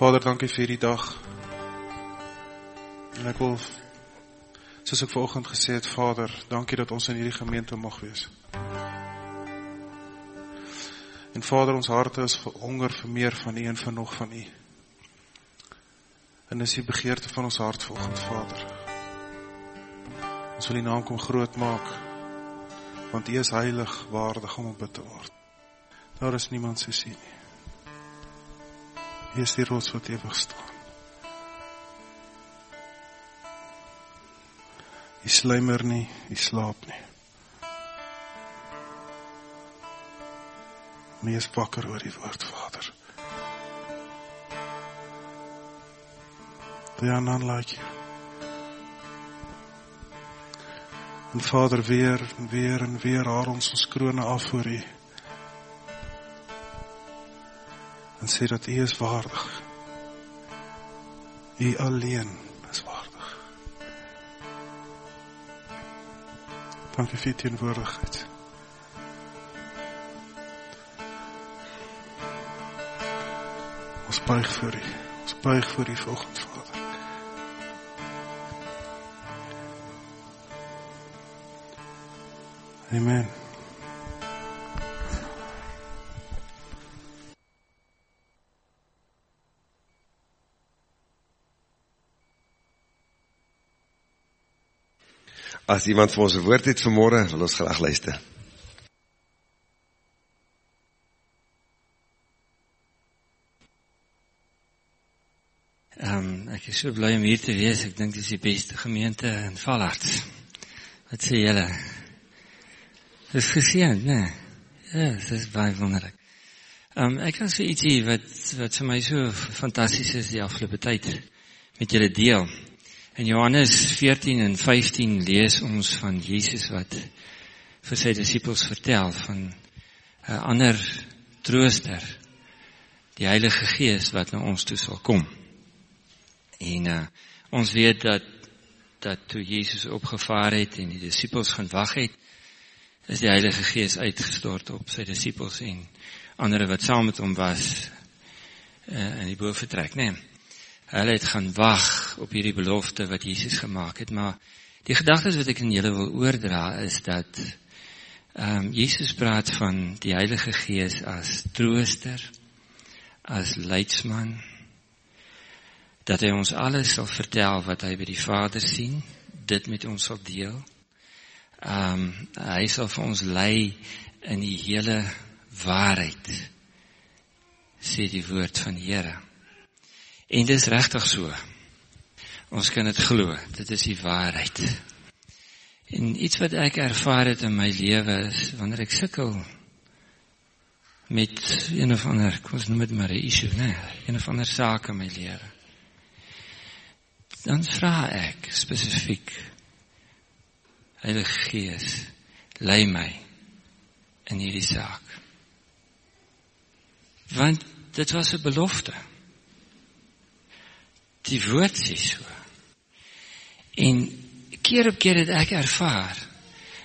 Vader, dankie vir hierdie dag. En ek wil soos ek vanoggend gesê het, Vader, dankie dat ons in hierdie gemeente mag wees. En Vader, ons harte is honger vir meer van U en vir nog van U. En dis die begeerte van ons hart vanoggend, Vader. Ons wil U naam kom groot maak want U is heilig, waardig om op te word. Daar is niemand soos U nie. U is die rots wat ewig staan. U sluimer nie, u slaap nie. Nie is wakker oor die woord, Vader. They are none like you. En Vader, weer en weer en weer haal ons ons krone af voor u. En sê dat u is waardig. U alleen is waardig. Dankie vir die teenwoordigheid. Ons buig voor u. Ons buig voor u volgende Vader. Amen. As iemand vir ons 'n woord het vanmôre, wil ons graag luister. Um, ek is so bly om hier te wees. Ek dink dis die beste gemeente in Vallard. Wat sê julle? Dis geseën, né? Ja, dit is baie wonderlik. Um, ek kan sê ietsie wat wat vir my so fantasties is die afgelope tyd met julle deel. In Johannes 14 en 15 lees ons van Jesus wat vir sy disippels vertel van 'n ander trooster, die Heilige Gees wat na ons toe sal kom. En uh, ons weet dat dat toe Jesus opgevaar het en die disippels gaan wag het, is die Heilige Gees uitgestort op sy disippels en ander wat saam met hom was uh, in die boefretrek, né? Nee. Hulle het gaan wag op hierdie belofte wat Jesus gemaak het, maar die gedagtes wat ek aan julle wil oordra is dat ehm um, Jesus praat van die Heilige Gees as trooster, as leidsman, dat hy ons alles sal vertel wat hy by die Vader sien, dit met ons sal deel. Ehm um, hy sal vir ons lei in die hele waarheid. sê die woord van die Here. En dis regtig so. Ons kan dit glo, dit is die waarheid. En iets wat ek ervaar het in my lewe is wanneer ek sukkel met een of ander, kom ons noem dit maar 'n issue, né? Een of ander saak in my lewe. Dan vra ek spesifiek Heilige Gees lei my in hierdie saak. Want dit was 'n belofte. Die woord sê so en keer op keer het ek ervaar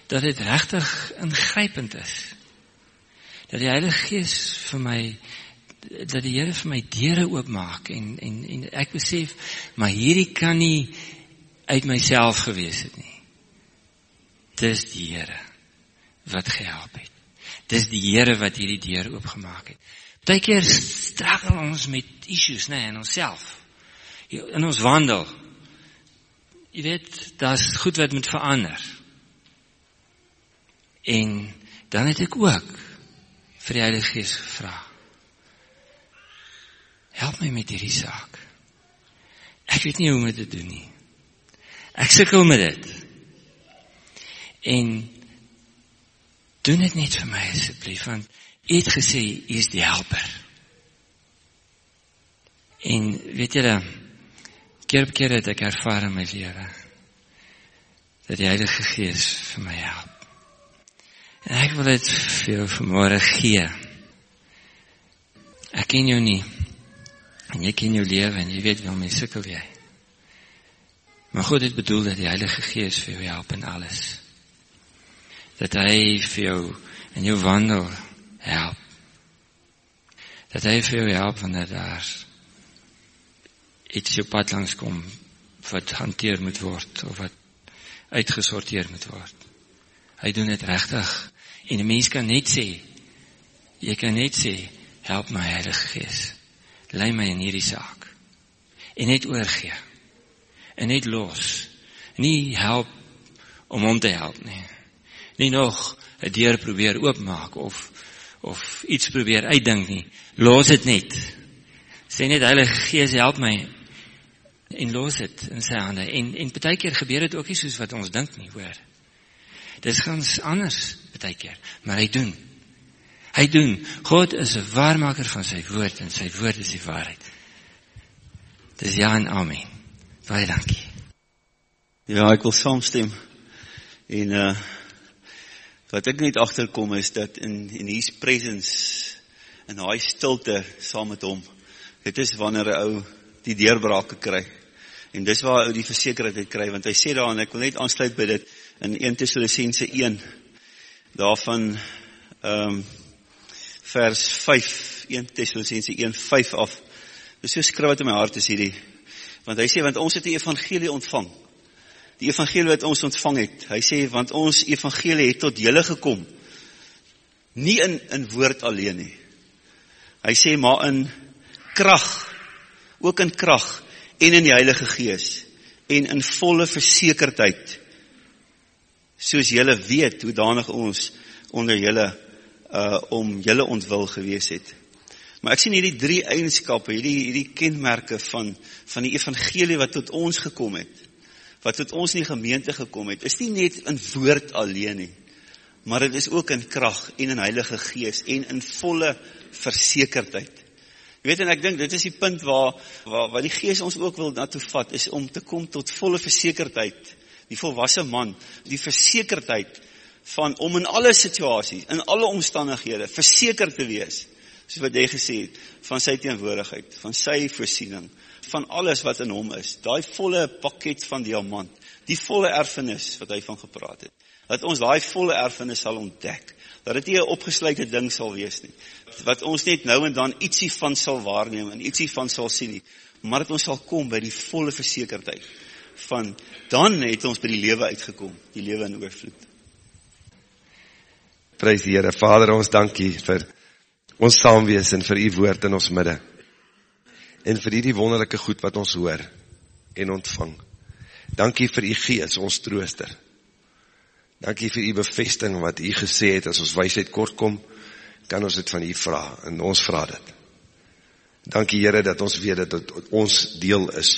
dat dit regtig ingrypend is dat die Heilige Gees vir my dat die Here vir my deure oopmaak en en en ek besef maar hierdie kan nie uit myself gewees het nie. Dis die Here wat gehelp het. Dis die Here wat hierdie deur oopgemaak het. Partykeer struggle ons met issues nê nee, in onsself. In ons wandel. Jy weet, daar's goed wat moet verander. En dan het ek ook vir die Heilige Gees gevra help my met hierdie saak. Ek weet nie hoe om dit te doen nie. Ek sukkel met dit. En doen dit net vir my asseblief want u het gesê u is die helper. En weet julle keer op keer het ek ervaar in my lewe dat die Heilige Gees vir my help. En ek wil dit vir jou vanmôre gee. Ek ken jou nie. En jy ken jou lewe en jy weet waarmee sukkel jy. Maar God het bedoel dat die Heilige Gees vir jou help in alles. Dat hy vir jou in jou wandel help. Dat hy vir jou help wanneer daar iets jou pad langs kom wat hanteer moet word of wat uitgesorteer moet word. Hy doen dit regtig. En 'n mens kan net sê jy kan net sê help my Heilige Gees. Lei my in hierdie saak. En net oorgee. En net los. Nie help om hom te help nie. Nie nog 'n deur probeer oopmaak of of iets probeer uitdink nie. Los dit net. Sê net Heilige Gees help my en los dit in sy hande. En en baie keer gebeur dit ook nie soos wat ons dink nie, hoor. Dis gans anders baie keer, maar hy doen. Hy doen. God is 'n waarmaker van sy woord en sy woord is die waarheid. Dis ja en amen. Baie dankie. Ja, ek wil saamstem. En uh wat ek net agterkom is dat in in his presence in daai stilte saam met hom. Dit is wanneer 'n ou die deurbrake kry. En dis waar ou die versekerheid kry want hy sê daar en ek wil net aansluit by dit in 1 Tessalonisense 1 daarvan um, vers 5 1 Tessalonisense 1:5 af. Dis so skryf wat in my hart is hierdie. Want hy sê want ons het die evangelie ontvang. Die evangelie wat ons ontvang het. Hy sê want ons evangelie het tot julle gekom. Nie in in woord alleen nie. Hy sê maar in krag. Ook in krag en in die Heilige Gees en in volle versekerdheid. Soos julle weet hoe danig ons onder julle uh om julle ontwil gewees het. Maar ek sien hierdie drie eienskappe, hierdie hierdie kenmerke van van die evangelie wat tot ons gekom het. Wat tot ons in die gemeente gekom het, is nie net in woord alleen nie, maar dit is ook in krag en in Heilige Gees en in volle versekerdheid. Jy weet en ek dink dit is die punt waar waar wat die Gees ons ook wil na toe vat is om te kom tot volle versekerdheid. Die volwasse man, die versekerdheid van om in alle situasies, in alle omstandighede verseker te wees, soos wat jy gesê het, van sy teenwoordigheid, van sy voorsiening, van alles wat in hom is. Daai volle pakket van diamant, die volle erfenis wat hy van gepraat het. Dat ons daai volle erfenis sal ontdek. Dat dit nie 'n opgesluite ding sal wees nie. Wat ons net nou en dan ietsie van sal waarneem en ietsie van sal sien nie, maar dat ons sal kom by die volle versekerdheid van dan het ons by die lewe uitgekom, die lewe in oorvloed. Prys die Here. Vader, ons dankie vir ons saamwees en vir u woord in ons midde. En vir hierdie wonderlike goed wat ons hoor en ontvang. Dankie vir u gees, ons trooster. Dankie vir u bevestiging wat u gesê het as ons wysheid kort kom, kan ons dit van u vra en ons vra dit. Dankie Here dat ons weet dat dit ons deel is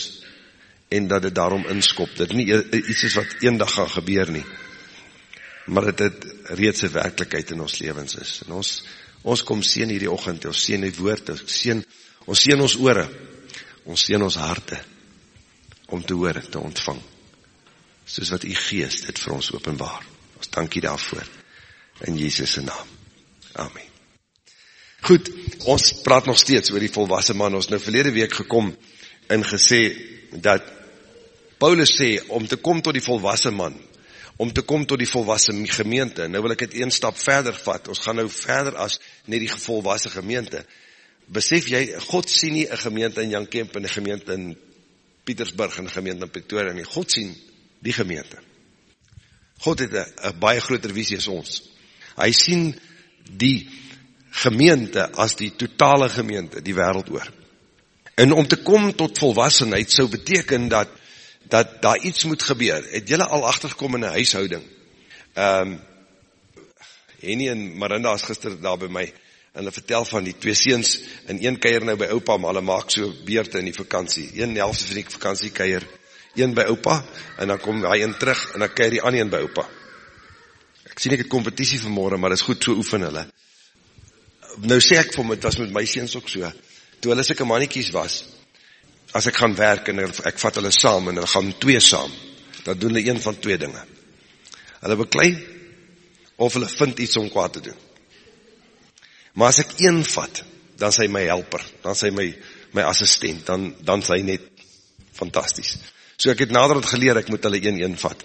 en dat dit daarom inskop. Dit nie iets is wat eendag gaan gebeur nie maar dat dit reeds 'n werklikheid in ons lewens is. En ons ons kom seën hierdie oggend, ons seën die woord, ons seën ons seën ons ore. Ons seën ons harte om te hoor, te ontvang. Soos wat u Gees dit vir ons openbaar. Ons dankie daarvoor in Jesus se naam. Amen. Goed, ons praat nog steeds oor die volwasse man. Ons nou verlede week gekom en gesê dat Paulus sê om te kom tot die volwasse man om te kom tot die volwasse gemeente. Nou wil ek dit een stap verder vat. Ons gaan nou verder as net die volwasse gemeente. Besef jy, God sien nie 'n gemeente in Jan Kemp en 'n gemeente in Pietersburg en 'n gemeente in Pretoria nie. God sien die gemeente. God het 'n baie groter visie as ons. Hy sien die gemeente as die totale gemeente die wêreld oor. En om te kom tot volwassenheid sou beteken dat dat daar iets moet gebeur. Het julle al agtergekom in 'n huishouding? Um, Henny en Marinda is gister daar by my en hulle vertel van die twee seuns in een kuier nou by oupa, maar hulle maak so beurte in die vakansie. Een helfte van die vakansie kuier een by oupa en dan kom hy een terug en dan kuier die ander een by oupa. Ek sien ek het kompetisie vanmôre, maar dit is goed so oefen hulle. Nou sê ek vir hom dit was met my seuns ook so. Toe hulle sulke mannetjies was, as ek gaan werk en ek vat hulle saam en hulle gaan twee saam, dan doen hulle een van twee dinge. Hulle beklei of hulle vind iets om kwaad te doen. Maar as ek een vat, dan sy my helper, dan sy my my assistent, dan dan sy net fantasties. So ek het naderhand geleer ek moet hulle een een vat.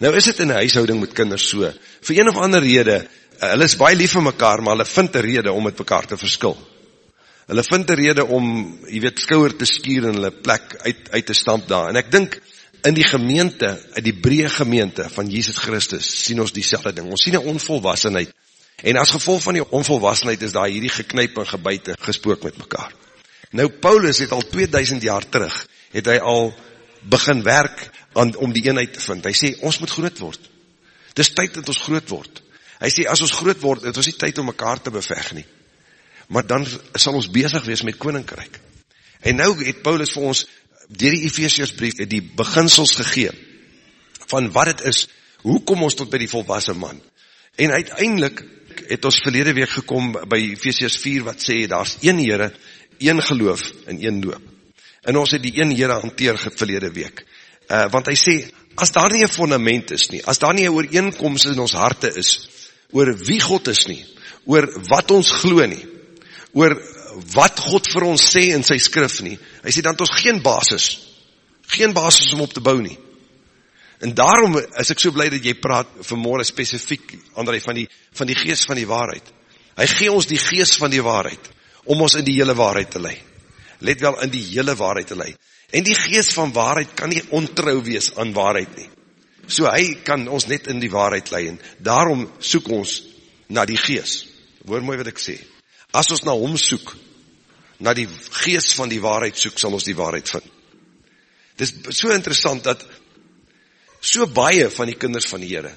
Nou is dit in 'n huishouding met kinders so. Vir een of ander rede, hulle is baie lief vir mekaar, maar hulle vind 'n rede om met mekaar te verskil. Hulle vind 'n rede om, jy weet, skouer te skuur en hulle plek uit uit te stamp daar. En ek dink in die gemeente, in die breë gemeente van Jesus Christus, sien ons dieselfde ding. Ons sien 'n onvolwassenheid. En as gevolg van die onvolwassenheid is daar hierdie geknyp en gebyte gespook met mekaar. Nou Paulus het al 2000 jaar terug, het hy al begin werk aan, om die eenheid te vind. Hy sê, ons moet groot word. Dis tyd dat ons groot word. Hy sê, as ons groot word, het ons nie tyd om mekaar te beveg nie. Maar dan sal ons bezig wees met koninkryk. En nou het Paulus vir ons dier die Ephesiusbrief die beginsels gegee van wat het is, hoe kom ons tot by die volwassen man? En uiteindelik het ons verlede week gekom by Ephesians 4 wat sê, daar is een Heere, een geloof en een doop. En ons het die een Heere hanteer verlede week. Uh, want hy sê, as daar nie een fundament is nie, as daar nie een ooreenkomst in ons harte is, oor wie God is nie, oor wat ons glo nie, oor wat God vir ons sê in sy skrif nie. Hy sê dan het ons geen basis, geen basis om op te bou nie. En daarom is ek so blij dat jy praat vanmorgen specifiek, André, van die, van die geest van die waarheid. Hy gee ons die geest van die waarheid, om ons in die hele waarheid te lei. Let wel, in die hele waarheid te lei. En die geest van waarheid kan nie ontrouw wees aan waarheid nie. So hy kan ons net in die waarheid lei. En daarom soek ons na die geest. Hoor mooi wat ek sê. As ons na hom soek, na die geest van die waarheid soek, sal ons die waarheid vind. Dit is so interessant dat so baie van die kinders van die Heere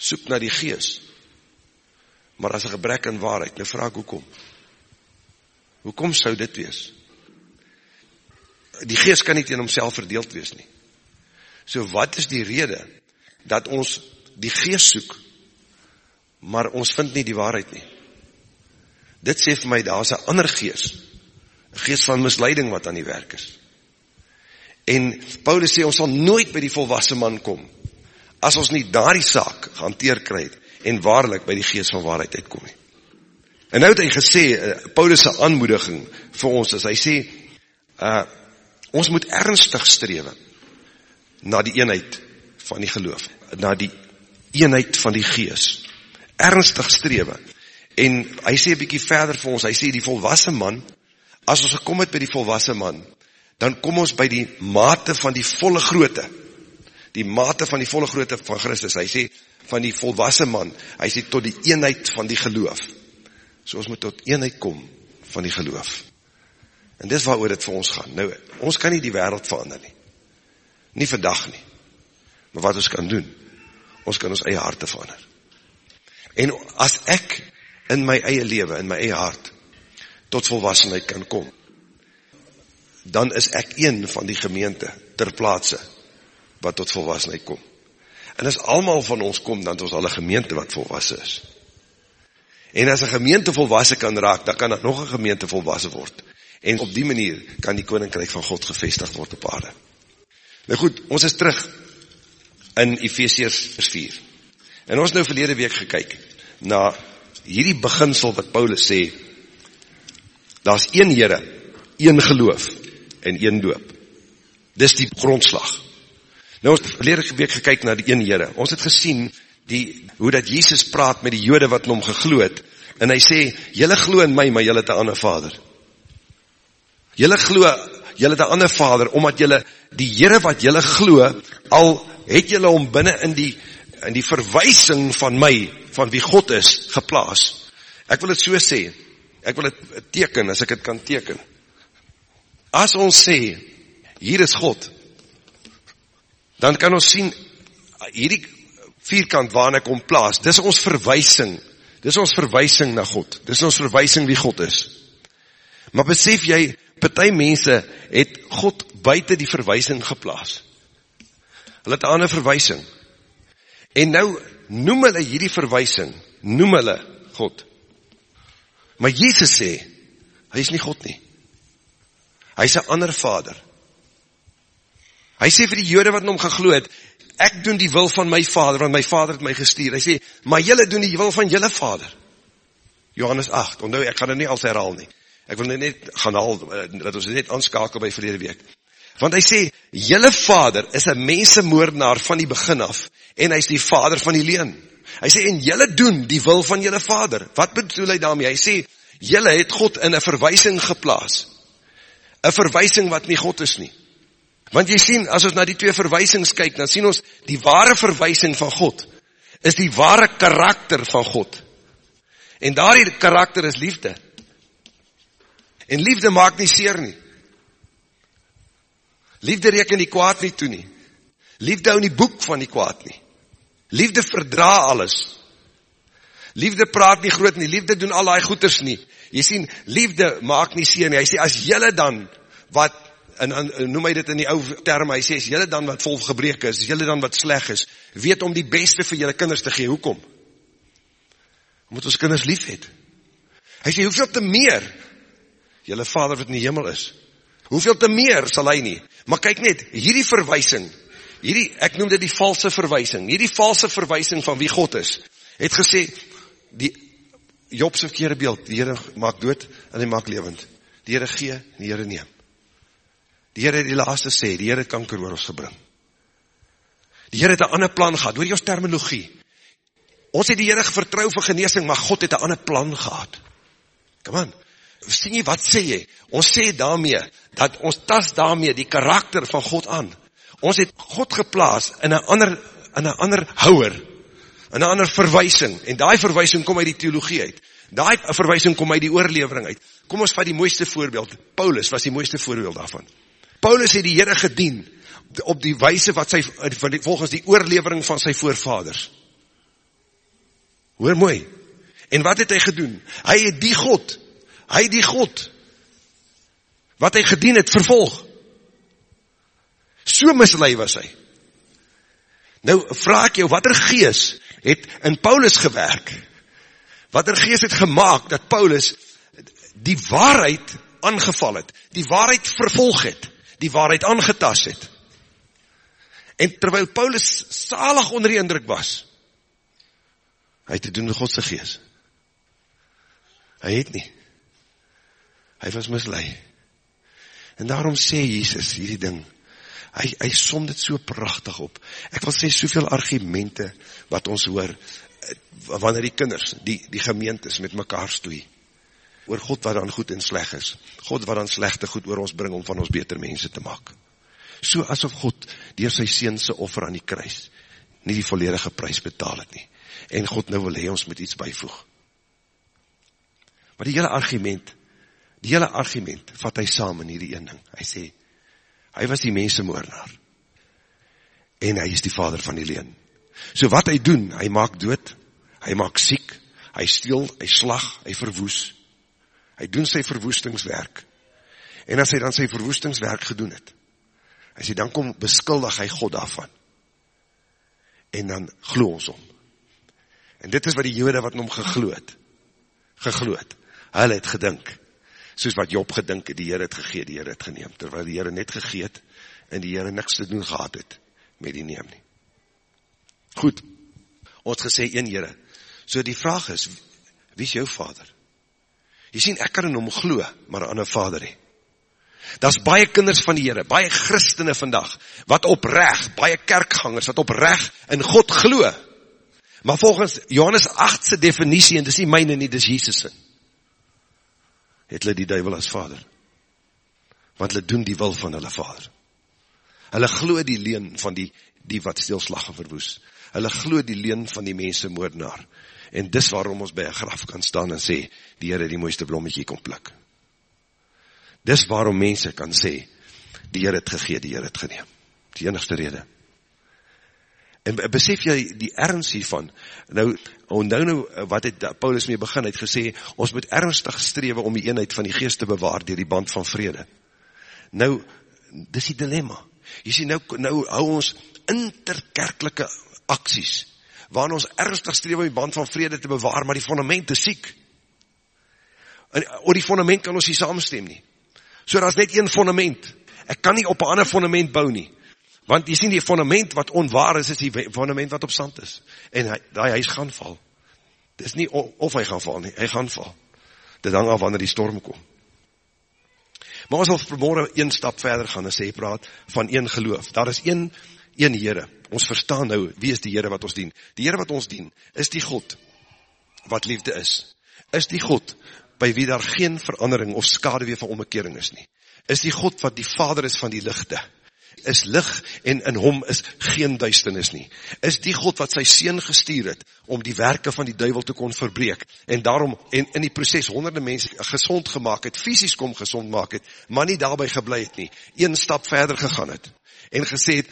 soek na die geest. Maar as een gebrek in waarheid, nou vraag hoekom? Hoekom sou dit wees? Die geest kan nie teen homself verdeeld wees nie. So wat is die rede dat ons die geest soek, maar ons vind nie die waarheid nie? Dit sê vir my, daar is een ander geest, een geest van misleiding wat aan die werk is. En Paulus sê, ons sal nooit by die volwassen man kom, as ons nie daar die saak gehanteer krijg, en waarlik by die geest van waarheid uitkom. En nou het hy gesê, eh, Paulus' aanmoediging vir ons is, hy sê, uh, ons moet ernstig strewe, na die eenheid van die geloof, na die eenheid van die geest, ernstig strewe, En hy sê 'n bietjie verder vir ons, hy sê die volwasse man, as ons gekom het by die volwasse man, dan kom ons by die mate van die volle grootte. Die mate van die volle grootte van Christus. Hy sê van die volwasse man, hy sê tot die eenheid van die geloof. So ons moet tot eenheid kom van die geloof. En dis waaroor dit vir ons gaan. Nou, ons kan nie die wêreld verander nie. Nie vandag nie. Maar wat ons kan doen, ons kan ons eie harte verander. En as ek in my eie lewe, in my eie hart, tot volwassenheid kan kom, dan is ek een van die gemeente ter plaatse, wat tot volwassenheid kom. En as allemaal van ons kom, dan is ons al een gemeente wat volwassen is. En as een gemeente volwassen kan raak, dan kan dat nog een gemeente volwassen word. En op die manier kan die koninkrijk van God gevestigd word op aarde. Nou goed, ons is terug in Ephesians 4. En ons nou verlede week gekyk na hierdie beginsel wat Paulus sê, daar is een Heere, een geloof en een doop. Dis die grondslag. Nou ons verlede week gekyk na die een Heere. Ons het gesien die, hoe dat Jesus praat met die jode wat in hom gegloed en hy sê, jylle glo in my, maar jylle het een ander vader. Jylle glo, jylle het een ander vader, omdat jylle, die Heere wat jylle glo, al het jylle om binnen in die, in die verwysing van my, van wie God is, geplaas. Ek wil het so sê, ek wil het teken, as ek het kan teken. As ons sê, hier is God, dan kan ons sien, hierdie vierkant waarin ek om plaas, dis ons verwysing, dis ons verwysing na God, dis ons verwysing wie God is. Maar besef jy, partij mense het God buiten die verwysing geplaas. Hulle het aan een verwysing. En nou, noem hulle hierdie verwysing, noem hulle God. Maar Jesus sê, hy is nie God nie. Hy is een ander vader. Hy sê vir die jode wat in hom gegloed, ek doen die wil van my vader, want my vader het my gestuur. Hy sê, maar jylle doen die wil van jylle vader. Johannes 8, onthou, ek gaan dit nie als herhaal nie. Ek wil net gaan haal, eh, dat ons net aanskakel by verlede week. Want hy sê, jylle vader is een mensemoordenaar van die begin af, en hy is die vader van die leen. Hy sê, en jylle doen die wil van jylle vader. Wat bedoel hy daarmee? Hy sê, Julle het God in 'n verwysing geplaas. 'n Verwysing wat nie God is nie. Want jy sien, as ons na die twee verwysings kyk, dan sien ons die ware verwysing van God is die ware karakter van God. En daardie karakter is liefde. En liefde maak nie seer nie. Liefde reken die kwaad nie toe nie. Liefde hou nie boek van die kwaad nie. Liefde verdra alles. Liefde praat nie groot nie. Liefde doen al daai goeters nie. Jy sien, liefde maak nie seer nie. Hy sê as julle dan wat en, en noem hy dit in die ou terme, hy sê as julle dan wat vol gebreke is, as julle dan wat sleg is, weet om die beste vir julle kinders te gee. Hoekom? Omdat ons kinders lief het. Hy sê hoeveel te meer julle Vader wat in die hemel is. Hoeveel te meer sal hy nie. Maar kyk net, hierdie verwysing, hierdie ek noem dit die valse verwysing, hierdie valse verwysing van wie God is, het gesê die Job se verkeerde beeld, die Here maak dood en hy maak lewend. Die Here gee en die Here neem. Die Here het die laaste sê, die Here het kanker oor ons gebring. Die Here het 'n ander plan gehad. Hoor jy ons terminologie? Ons het die Here vertrou vir genesing, maar God het 'n ander plan gehad. Kom aan. Sien jy wat sê jy? Ons sê daarmee dat ons tas daarmee die karakter van God aan. Ons het God geplaas in 'n ander in 'n ander houer, in 'n ander verwysing en daai verwysing kom uit die teologie uit. Daai verwysing kom uit die oorlewering uit. Kom ons vat die mooiste voorbeeld. Paulus was die mooiste voorbeeld daarvan. Paulus het die Here gedien op die wyse wat sy volgens die oorlewering van sy voorvaders. Hoor mooi. En wat het hy gedoen? Hy het die God hy die God, wat hy gedien het, vervolg. So mislui was hy. Nou vraag ek jou, wat er gees het in Paulus gewerk? Wat er gees het gemaakt dat Paulus die waarheid aangeval het, die waarheid vervolg het, die waarheid aangetast het. En terwyl Paulus salig onder die indruk was, hy het te doen met Godse gees. Hy het nie. Hy was mislei. En daarom sê Jesus hierdie ding. Hy hy som dit so pragtig op. Ek wil sê soveel argumente wat ons hoor eh, wanneer die kinders, die die gemeentes met mekaar stoei oor God wat dan goed en sleg is. God wat dan slegte goed oor ons bring om van ons beter mense te maak. So asof God deur sy seun se offer aan die kruis nie die volledige prys betaal het nie. En God nou wil hê ons moet iets byvoeg. Maar die hele argument Die hele argument vat hy saam in hierdie een ding. Hy sê, hy was die mensemoordenaar. En hy is die vader van die leen. So wat hy doen, hy maak dood, hy maak siek, hy steel, hy slag, hy verwoes. Hy doen sy verwoestingswerk. En as hy dan sy verwoestingswerk gedoen het, hy sê, dan kom beskuldig hy God daarvan. En dan glo ons om. En dit is wat die jode wat om gegloed, gegloed, hulle het gedink, soos wat Job gedink het, die Heer het gegee, die Heer het geneem, terwyl die Heer net gegee het, en die Heer niks te doen gehad het, met die neem nie. Goed, ons gesê een Heere, so die vraag is, wie is jou vader? Jy sien, ek kan in hom glo, maar aan een vader he. Daar is baie kinders van die Heere, baie christene vandag, wat oprecht, baie kerkgangers, wat oprecht in God glo, maar volgens Johannes 8 se definitie, en dis nie myne nie, dis Jesus' sin, het hulle die duivel as vader. Want hulle doen die wil van hulle vader. Hulle glo die leen van die, die wat stilslag en verwoes. Hulle glo die leen van die mense moordenaar. En dis waarom ons by een graf kan staan en sê, die Heer het die mooiste blommetje kom plik. Dis waarom mense kan sê, die Heer het gegee, die Heer het geneem. Die enigste rede. En besef jy die ernst hiervan, nou, onthou nou wat het Paulus mee begin, het gesê, ons moet ernstig strewe om die eenheid van die geest te bewaar, dier die band van vrede. Nou, dis die dilemma. Jy sê, nou, nou hou ons interkerkelike acties, waarin ons ernstig strewe om die band van vrede te bewaar, maar die fundament is siek. En oor die fundament kan ons nie samenstem nie. So, daar is net een fundament. Ek kan nie op een ander fundament bou nie. Want jy sien die fundament wat onwaar is, is die fundament wat op sand is. En hy, die huis gaan val. Het is nie of hy gaan val nie, hy gaan val. Dit hang af wanneer die storm kom. Maar ons wil vanmorgen een stap verder gaan en sê, praat van een geloof. Daar is een, een Heere. Ons verstaan nou, wie is die Heere wat ons dien? Die Heere wat ons dien, is die God wat liefde is. Is die God by wie daar geen verandering of skadewee van omkering is nie, is die God wat die vader is van die lichte, is lig en in hom is geen duisternis nie. Is die God wat sy seun gestuur het om die werke van die duivel te kon verbreek en daarom en in die proses honderde mense gesond gemaak het, fisies kom gesond maak het, maar nie daarby gebly het nie. Een stap verder gegaan het en gesê het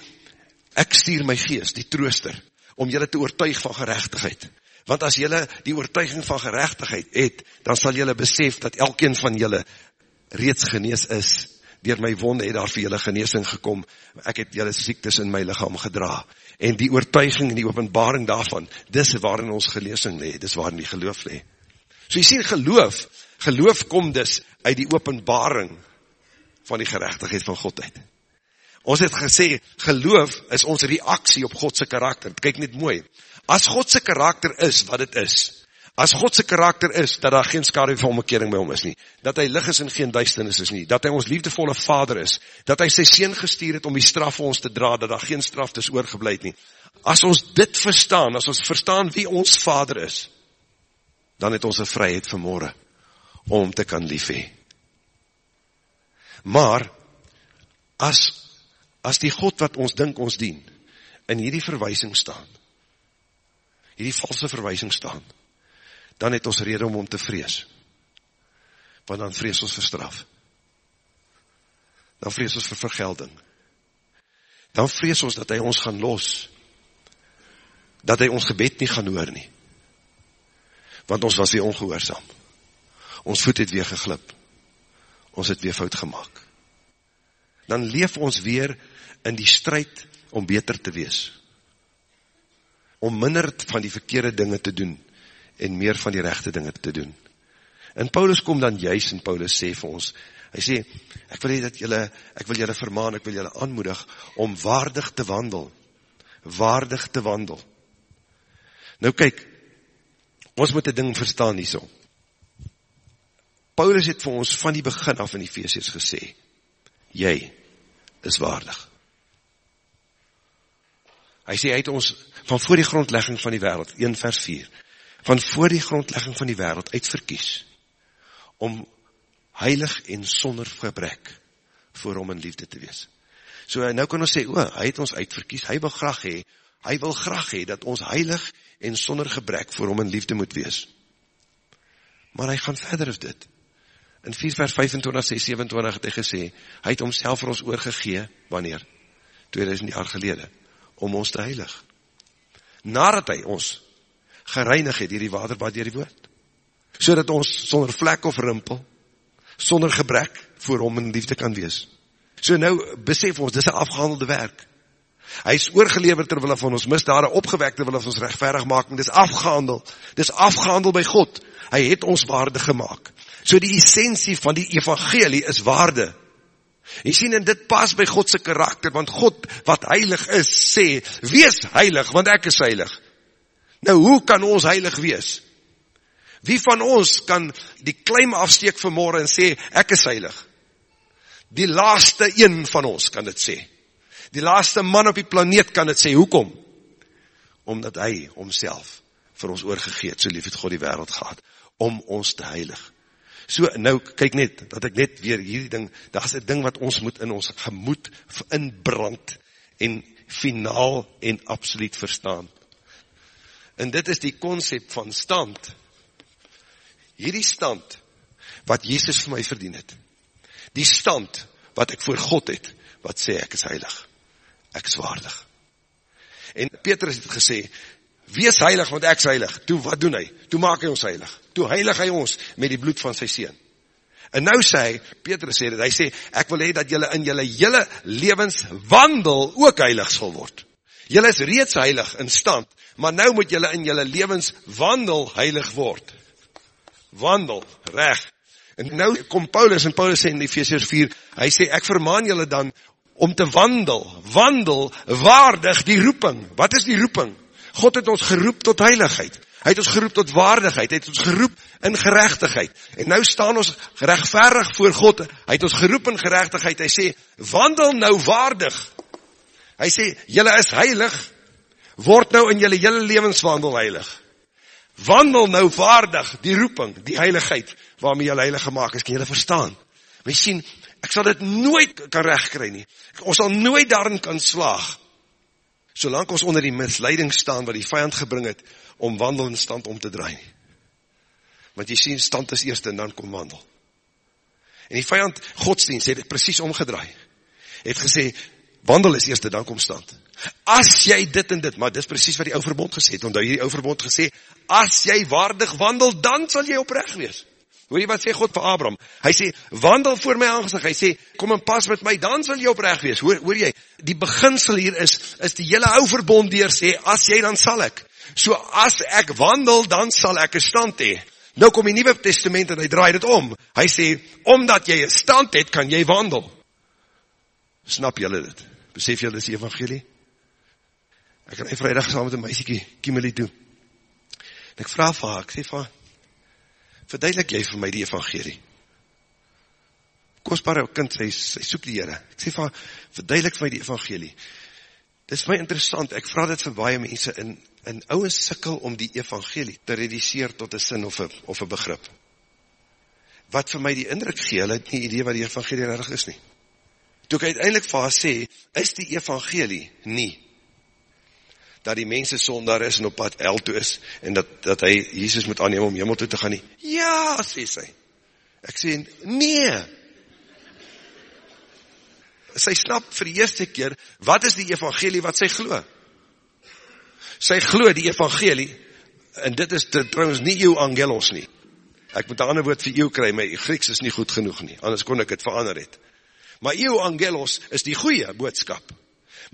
ek stuur my gees, die trooster, om julle te oortuig van geregtigheid. Want as julle die oortuiging van geregtigheid het, dan sal julle besef dat elkeen van julle reeds genees is Door my wonde het daar vir julle geneesing gekom. Ek het julle siektes in my lichaam gedra. En die oortuiging en die openbaring daarvan, dis waarin ons geneesing le, dis waarin die geloof le. So jy sien geloof, geloof kom dus uit die openbaring van die gerechtigheid van God uit. Ons het gesê, geloof is ons reaksie op Godse karakter. Kijk net mooi. As Godse karakter is wat het is, As God se karakter is dat daar geen skade van omkering by hom is nie, dat hy lig is en geen duisternis is nie, dat hy ons liefdevolle Vader is, dat hy sy seun gestuur het om die straf vir ons te dra, dat daar geen straf tes oorgebly het nie. As ons dit verstaan, as ons verstaan wie ons Vader is, dan het ons 'n vryheid vir môre om te kan lief hê. Maar as as die God wat ons dink ons dien in hierdie verwysing staan, hierdie valse verwysing staan, dan het ons rede om om te vrees. Want dan vrees ons vir straf. Dan vrees ons vir vergelding. Dan vrees ons dat hy ons gaan los. Dat hy ons gebed nie gaan hoor nie. Want ons was weer ongehoorzaam. Ons voet het weer geglip. Ons het weer fout gemaakt. Dan leef ons weer in die strijd om beter te wees. Om minder van die verkeerde dinge te doen en meer van die rechte dinge te doen. En Paulus kom dan juist en Paulus sê vir ons, hy sê, ek wil dat jylle, ek wil jylle vermaan, ek wil jylle aanmoedig om waardig te wandel. Waardig te wandel. Nou kyk, ons moet die ding verstaan nie so. Paulus het vir ons van die begin af in die feestjes gesê, jy is waardig. Hy sê, hy het ons van voor die grondlegging van die wereld, 1 vers 4, van voor die grondlegging van die wereld uitverkies, om heilig en sonder gebrek voor hom in liefde te wees. So nou kan ons sê, o, hy het ons uitverkies, hy wil graag hee, hy wil graag hee, dat ons heilig en sonder gebrek voor hom in liefde moet wees. Maar hy gaan verder as dit. In 4 vers 25, 6, 27 het hy gesê, hy het homself vir ons oorgegee, wanneer? 2000 jaar gelede, om ons te heilig. Nadat hy ons gereinig het dier die waterbad dier die woord. So dat ons sonder vlek of rimpel, sonder gebrek voor hom in liefde kan wees. So nou besef ons, dit is een afgehandelde werk. Hy is oorgelever terwille van ons misdade, opgewek terwille van ons rechtverig maak, dit is afgehandel, dit is afgehandel by God. Hy het ons waarde gemaakt. So die essentie van die evangelie is waarde. Jy sien, en dit pas by Godse karakter, want God wat heilig is, sê, wees heilig, want ek is heilig. Nou, hoe kan ons heilig wees? Wie van ons kan die kleim afsteek vanmorgen en sê, ek is heilig? Die laaste een van ons kan dit sê. Die laaste man op die planeet kan dit sê. Hoekom? Omdat hy homself vir ons oorgegeet, so lief het God die wereld gehad, om ons te heilig. So, nou, kyk net, dat ek net weer hierdie ding, dat is die ding wat ons moet in ons gemoed inbrand en finaal en absoluut verstaan. En dit is die concept van stand. Hierdie stand, wat Jezus vir my verdien het. Die stand, wat ek voor God het, wat sê ek is heilig. Ek is waardig. En Petrus het gesê, wees heilig, want ek is heilig. Toe, wat doen hy? Toe maak hy ons heilig. Toe heilig hy ons met die bloed van sy seen. En nou sê hy, Petrus sê dit, hy sê, ek wil hee dat jylle in jylle jylle levenswandel ook heilig sal word. Jylle is reeds heilig in stand, maar nou moet julle in julle lewens wandel heilig word. Wandel, reg. En nou kom Paulus, en Paulus sê in Ephesians 4, hy sê, ek vermaan julle dan om te wandel, wandel waardig die roeping. Wat is die roeping? God het ons geroep tot heiligheid. Hy het ons geroep tot waardigheid, hy het ons geroep in gerechtigheid. En nou staan ons gerechtverig voor God, hy het ons geroep in gerechtigheid, hy sê, wandel nou waardig. Hy sê, jylle is heilig, word nou in julle hele levenswandel heilig. Wandel nou vaardig die roeping, die heiligheid waarmee jy heilig gemaak is. Kan jy dit verstaan? Jy sien, ek sal dit nooit kan regkry nie. Ons sal nooit daarin kan slaag solank ons onder die misleiding staan wat die vyand gebring het om wandel in stand om te draai. Want jy sien stand is eerste en dan kom wandel. En die vyand godsdienst het dit precies omgedraai. Het gesê, wandel is eerste, dan kom stand. As jy dit en dit, maar dit is precies wat die ou verbond gesê het, omdat die ou verbond gesê, as jy waardig wandel, dan sal jy oprecht wees. Hoor jy wat sê God vir Abraham? Hy sê, wandel voor my aangezicht. Hy sê, kom en pas met my, dan sal jy oprecht wees. Hoor, hoor jy, die beginsel hier is, is die hele ou verbond die sê, as jy, dan sal ek. So as ek wandel, dan sal ek een stand hee. Nou kom die Nieuwe Testament en hy draai dit om. Hy sê, omdat jy een stand het, kan jy wandel. Snap jylle dit? Besef jylle dis die evangelie? Ek kan een vrijdag saam met een meisiekie, Kimmelie doen. En ek vraag vir haar, ek sê vir haar, verduidelik jy vir my die evangelie. Kostbare kind, sy, sy soek die Heere. Ek sê vir, verduidelik vir my die evangelie. Dit is my interessant, ek vraag dit vir baie mense in, in ouwe sikkel om die evangelie te rediseer tot een sin of een begrip. Wat vir my die indruk gee, hulle het nie idee wat die evangelie redig is nie. Toe ek uiteindelik vir haar sê, is die evangelie nie dat die mense sonder is en op pad hel toe is, en dat, dat hy Jesus moet aanneem om hemel toe te gaan nie. Ja, sê sy. Ek sê, nee. Sy snap vir die eerste keer, wat is die evangelie wat sy glo? Sy glo die evangelie, en dit is trouwens nie jou angelos nie. Ek moet een ander woord vir jou kry, my Grieks is nie goed genoeg nie, anders kon ek het verander het. Maar jou angelos is die goeie boodskap.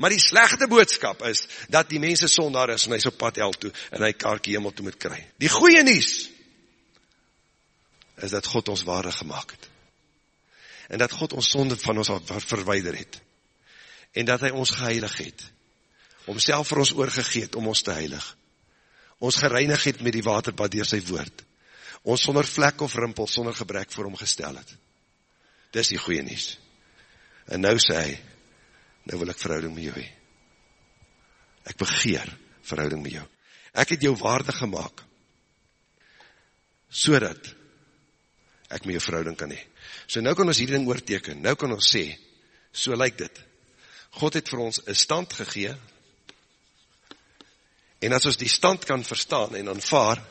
Maar die slechte boodskap is, dat die mense sonder is, en hy op pad hel toe, en hy kaarkie hemel toe moet kry. Die goeie nies, is dat God ons waarde gemaakt het. En dat God ons sonde van ons verweider het. En dat hy ons geheilig het. Om self vir ons oorgegeet, om ons te heilig. Ons gereinig het met die waterbad door sy woord. Ons sonder vlek of rimpel, sonder gebrek voor hom gestel het. Dis die goeie nies. En nou sê hy, nou wil ek verhouding met jou hee. Ek begeer verhouding met jou. Ek het jou waarde gemaakt, so dat ek met jou verhouding kan hee. So nou kan ons hierdie ding oorteken, nou kan ons sê, so lyk dit, God het vir ons een stand gegee, en as ons die stand kan verstaan en aanvaar,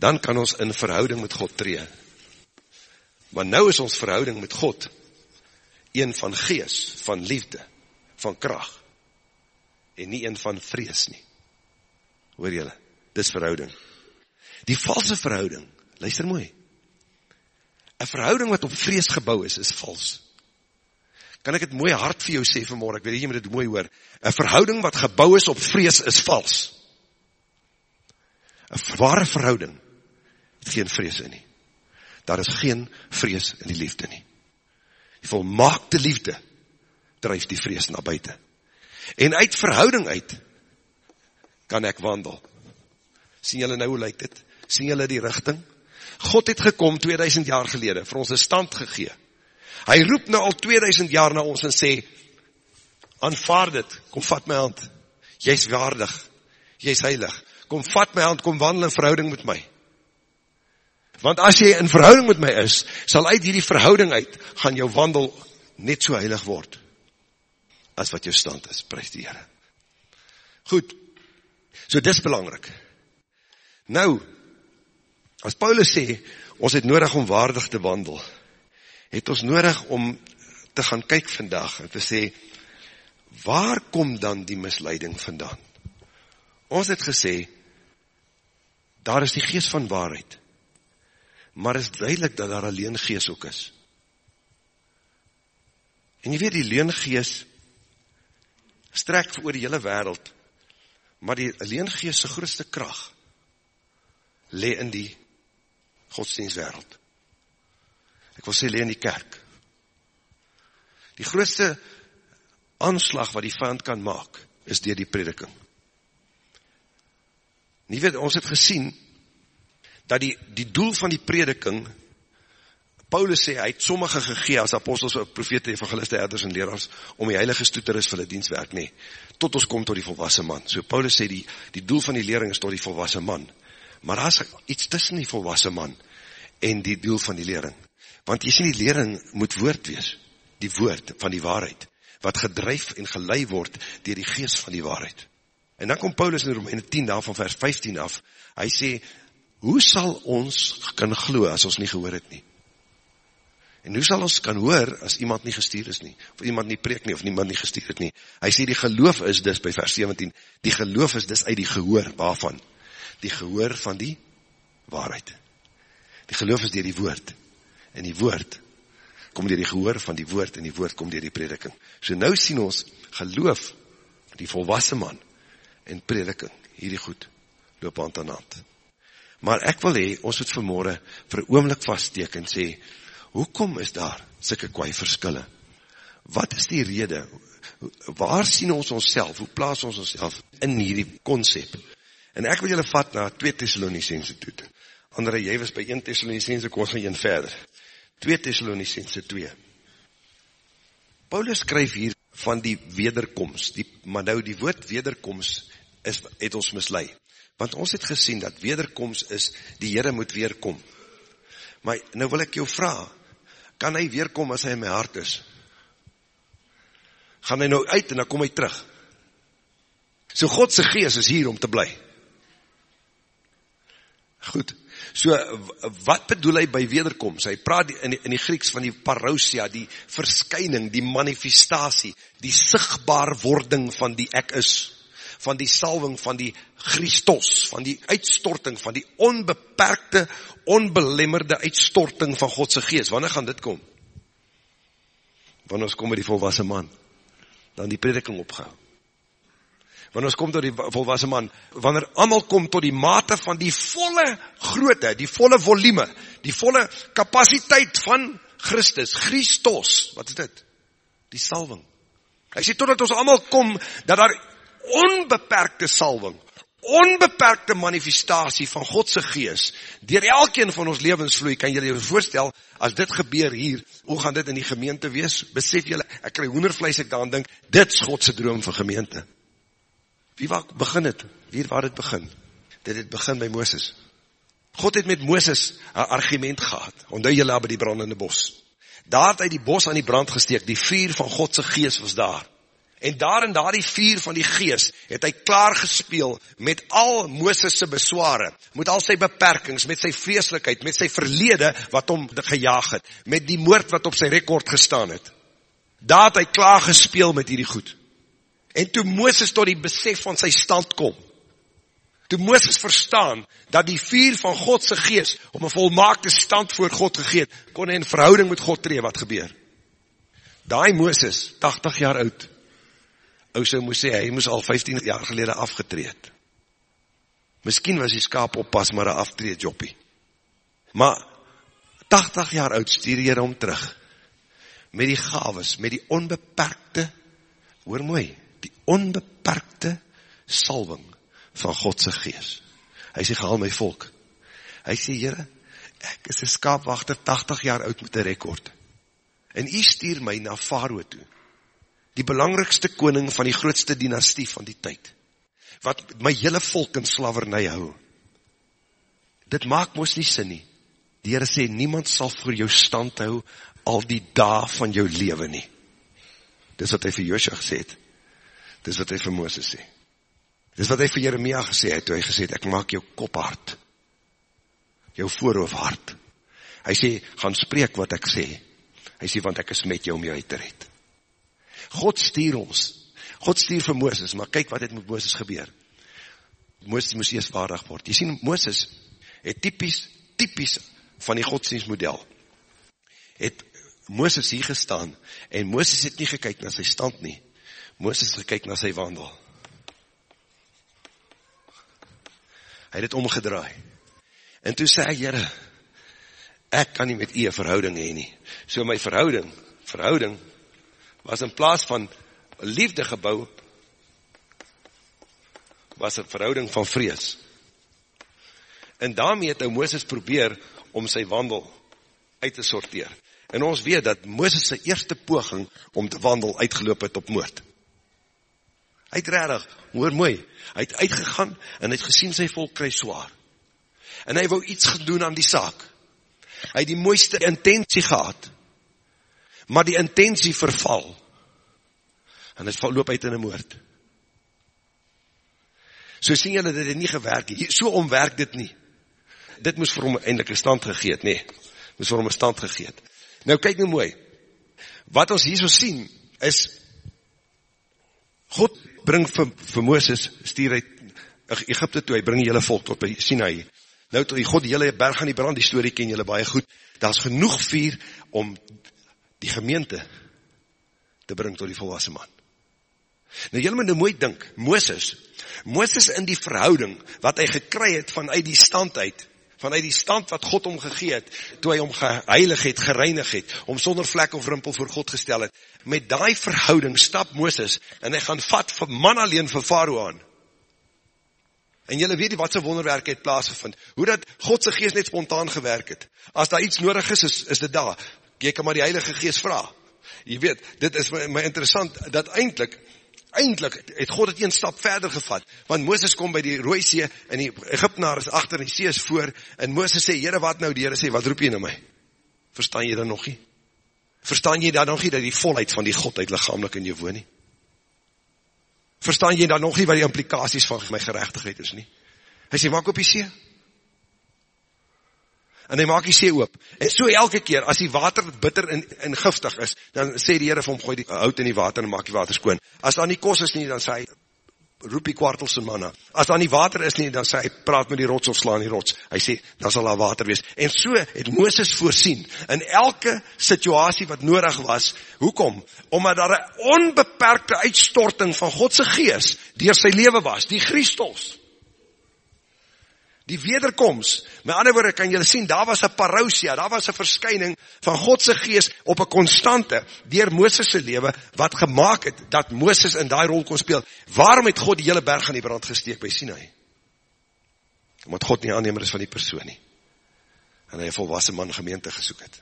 dan kan ons in verhouding met God tree. Maar nou is ons verhouding met God, een van gees, van liefde, van kracht, en nie een van vrees nie. Hoor jylle, dis verhouding. Die valse verhouding, luister mooi, een verhouding wat op vrees gebouw is, is vals. Kan ek het mooi hard vir jou sê vanmorgen, ek weet jy moet het mooi hoor, een verhouding wat gebouw is op vrees is vals. Een ware verhouding het geen vrees in nie. Daar is geen vrees in die liefde nie. Die volmaakte liefde drijf die vrees na buiten. En uit verhouding uit, kan ek wandel. Sien julle nou hoe lyk dit? Sien julle die richting? God het gekom 2000 jaar gelede, vir ons een stand gegee. Hy roep nou al 2000 jaar na ons en sê, aanvaard het, kom vat my hand, jy is waardig, jy is heilig, kom vat my hand, kom wandel in verhouding met my. Want as jy in verhouding met my is, sal uit hierdie verhouding uit, gaan jou wandel net so heilig word as wat jou stand is, prijs die Heere. Goed, so dis belangrik. Nou, as Paulus sê, ons het nodig om waardig te wandel, het ons nodig om te gaan kyk vandag en te sê, waar kom dan die misleiding vandaan? Ons het gesê, daar is die geest van waarheid, maar is duidelik dat daar alleen geest ook is. En jy weet, die leengeest strek oor die hele wereld, maar die alleengeeste grootste kracht le in die godsdienstwereld. Ek wil sê le in die kerk. Die grootste aanslag wat die vijand kan maak, is dier die prediking. Nie weet, ons het gesien, dat die, die doel van die prediking Paulus sê, hy het sommige gegee as apostels, profete, evangeliste, herders en leraars, om die heilige stoeteris vir die dienstwerk, nee, tot ons kom tot die volwassen man. So Paulus sê, die, die doel van die lering is tot die volwassen man. Maar daar is iets tussen die volwassen man en die doel van die lering. Want jy sien die lering moet woord wees, die woord van die waarheid, wat gedryf en gelei word dier die geest van die waarheid. En dan kom Paulus in Romeine 10 daar van vers 15 af, hy sê, hoe sal ons kan glo as ons nie gehoor het nie? En hoe sal ons kan hoor as iemand nie gestuur is nie, of iemand nie preek nie, of niemand nie gestuur het nie? Hy sê die geloof is dus, by vers 17, die geloof is dus uit die gehoor, waarvan? Die gehoor van die waarheid. Die geloof is dier die woord, en die woord kom dier die gehoor van die woord, en die woord kom dier die prediking. So nou sien ons, geloof, die volwassen man, en prediking, hierdie goed, loop hand aan hand. Maar ek wil hee, ons moet vanmorgen vir oomlik vaststeek en sê, hoekom is daar sikke kwaai verskille? Wat is die rede? Waar sien ons ons hoe plaas ons ons in hierdie concept? En ek wil julle vat na 2 Thessalonicense toe. Andere, jy was by 1 Thessalonicense, kom ons gaan een verder. 2 Thessalonicense 2. Paulus skryf hier van die wederkomst, die, maar nou die woord wederkomst is, het ons mislui. Want ons het gesien dat wederkomst is, die Heere moet weerkom. Maar nou wil ek jou vraag, kan hy weerkom as hy in my hart is? Gaan hy nou uit en dan kom hy terug? So Godse geest is hier om te bly. Goed, so wat bedoel hy by wederkomst? Hy praat in die, in die Grieks van die parousia, die verskyning, die manifestatie, die sigtbaar wording van die ek is van die salving van die Christus, van die uitstorting, van die onbeperkte, onbelemmerde uitstorting van Godse geest. Wanneer gaan dit kom? Wanneer ons kom met die volwassen man, dan die prediking opgehou. Wanneer ons kom tot die volwassen man, wanneer allemaal kom tot die mate van die volle grootte, die volle volume, die volle kapasiteit van Christus, Christus, wat is dit? Die salving. Hy sê totdat ons allemaal kom, dat daar onbeperkte salving, onbeperkte manifestatie van Godse gees, dier elkeen van ons levensvloei, kan jy jy voorstel, as dit gebeur hier, hoe gaan dit in die gemeente wees? Besef jylle, ek krij hoendervlees, ek daan denk, dit is Godse droom van gemeente. Wie waar begin het? Wie waar het begin? Dit het begin by Mooses. God het met Mooses een argument gehad, ondou jylle by die brandende bos. Daar het hy die bos aan die brand gesteek, die vuur van Godse gees was daar. En daar in daar die vier van die gees het hy klaar gespeel met al Mooses' besware, met al sy beperkings, met sy vreeslikheid, met sy verlede wat hom gejaag het, met die moord wat op sy rekord gestaan het. Daar het hy klaar gespeel met hierdie goed. En toe Mooses tot die besef van sy stand kom, toe Mooses verstaan dat die vier van Godse gees om een volmaakte stand voor God gegeet, kon hy in verhouding met God tree wat gebeur. Daai Mooses, 80 jaar oud, ou sou moes sê, hy moes al 15 jaar gelede afgetreed. Miskien was die skaap oppas, maar een aftreed joppie. Maar 80 jaar oud stuur jy om terug, met die gaves, met die onbeperkte, hoor mooi, die onbeperkte salving van Godse gees. Hy sê, gehaal my volk. Hy sê, jyre, ek is een skaapwachter 80 jaar oud met een rekord. En jy stuur my na Faro toe die belangrikste koning van die grootste dynastie van die tyd, wat my hele volk in slavernij hou. Dit maak moos nie sin nie. Die Heere sê, niemand sal vir jou stand hou al die dag van jou leven nie. Dis wat hy vir Joosja gesê het. Dis wat hy vir Mooses sê. Dis wat hy vir Jeremia gesê het, toe hy gesê het, ek maak jou kop hard. Jou voorhoof hard. Hy sê, gaan spreek wat ek sê. Hy sê, want ek is met jou om jou uit te red. God stuur ons. God stuur vir Mooses, maar kyk wat het met Mooses gebeur. Mooses moes eers waardig word. Jy sien, Mooses het typies, typies van die godsdienstmodel. Het Mooses hier gestaan, en Mooses het nie gekyk na sy stand nie. Mooses het gekyk na sy wandel. Hy het het omgedraai. En toe sê ek, jyre, ek kan nie met u een verhouding heen nie. So my verhouding, verhouding, was in plaas van liefde gebouw, was een verhouding van vrees. En daarmee het nou Mooses probeer om sy wandel uit te sorteer. En ons weet dat Mooses sy eerste poging om te wandel uitgeloop het op moord. Hy het rarig, hoor mooi, hy het uitgegaan en hy het gesien sy volk kry zwaar. En hy wou iets gedoen aan die saak. Hy het die mooiste intentie gehad. Maar die intentie verval. En het loop uit in een moord. So sien julle dit nie gewerk het. So omwerk dit nie. Dit moes vir hom eindelijk een stand gegeet, nee. Moes vir hom een stand gegeet. Nou kyk nou mooi. Wat ons hier so sien, is God bring vir, vir Mooses, stuur uit Egypte toe, hy bring hele volk tot by Sinai. Nou tot die God hele berg aan die brand, die story ken julle baie goed. Daar is genoeg vuur om die gemeente te bring tot die volwassen man. Nou julle moet nou mooi dink, Mooses, Mooses in die verhouding wat hy gekry het vanuit die stand uit, vanuit die stand wat God hom gegee het, toe hy hom geheilig het, gereinig het, om sonder vlek of rimpel voor God gestel het, met die verhouding stap Mooses, en hy gaan vat vir man alleen vir Faroe aan. En jylle weet die wat sy wonderwerk het plaasgevind, hoe dat Godse geest net spontaan gewerk het. As daar iets nodig is, is, is dit daar. Jy kan maar die heilige geest vraag. Jy weet, dit is my, my interessant, dat eindelijk, eindelijk het God het een stap verder gevat, want Mooses kom by die rooie see, en die Egyptenaar is achter, en die see is voor, en Mooses sê, Heere wat nou, die Heere sê, wat roep jy nou my? Verstaan jy dan nog nie? Verstaan jy dan nog nie, dat die volheid van die Godheid lichamelijk in jou woon nie? Verstaan jy dan nog nie, wat die implikaties van my gerechtigheid is nie? Hy sê, maak op die see, en hy maak die see oop. En so elke keer, as die water bitter en, en giftig is, dan sê die Heere vir hom, gooi die hout in die water en maak die water skoon. As daar nie kos is nie, dan sê hy, roep die kwartels en manna. As daar nie water is nie, dan sê hy, praat met die rots of slaan die rots. Hy sê, dan sal daar water wees. En so het Mooses voorsien, in elke situasie wat nodig was, hoekom? Omdat daar een onbeperkte uitstorting van Godse gees, die sy leven was, die Christus die wederkomst. Met ander woorde kan julle sien, daar was een parousia, daar was een verskyning van Godse geest op een constante, dier Mooses' lewe, wat gemaakt het, dat Mooses in die rol kon speel. Waarom het God die hele berg aan die brand gesteek by Sinai? Omdat God nie aannemer is van die persoon nie. En hy een volwassen man gemeente gesoek het.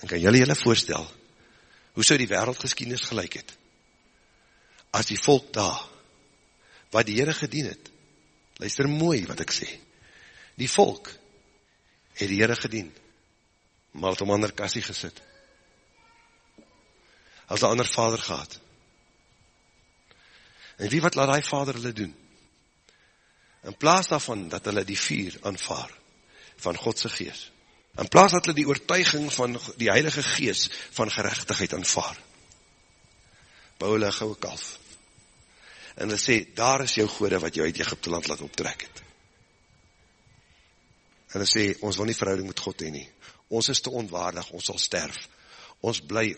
En kan julle julle voorstel, hoe sou die wereldgeschiedenis gelijk het? As die volk daar, wat die Heere gedien het, Luister mooi wat ek sê. Die volk het die Heere gedien, maar het om ander kassie gesit. As die ander vader gaat. En wie wat laat die vader hulle doen? In plaas daarvan dat hulle die vuur aanvaar van Godse gees. In plaas dat hulle die oortuiging van die heilige gees van gerechtigheid aanvaar. Bou hulle gouwe kalf en hulle sê, daar is jou gode wat jou uit Egypte land laat optrek het. En hulle sê, ons wil nie verhouding met God heen nie. Ons is te onwaardig, ons sal sterf. Ons bly,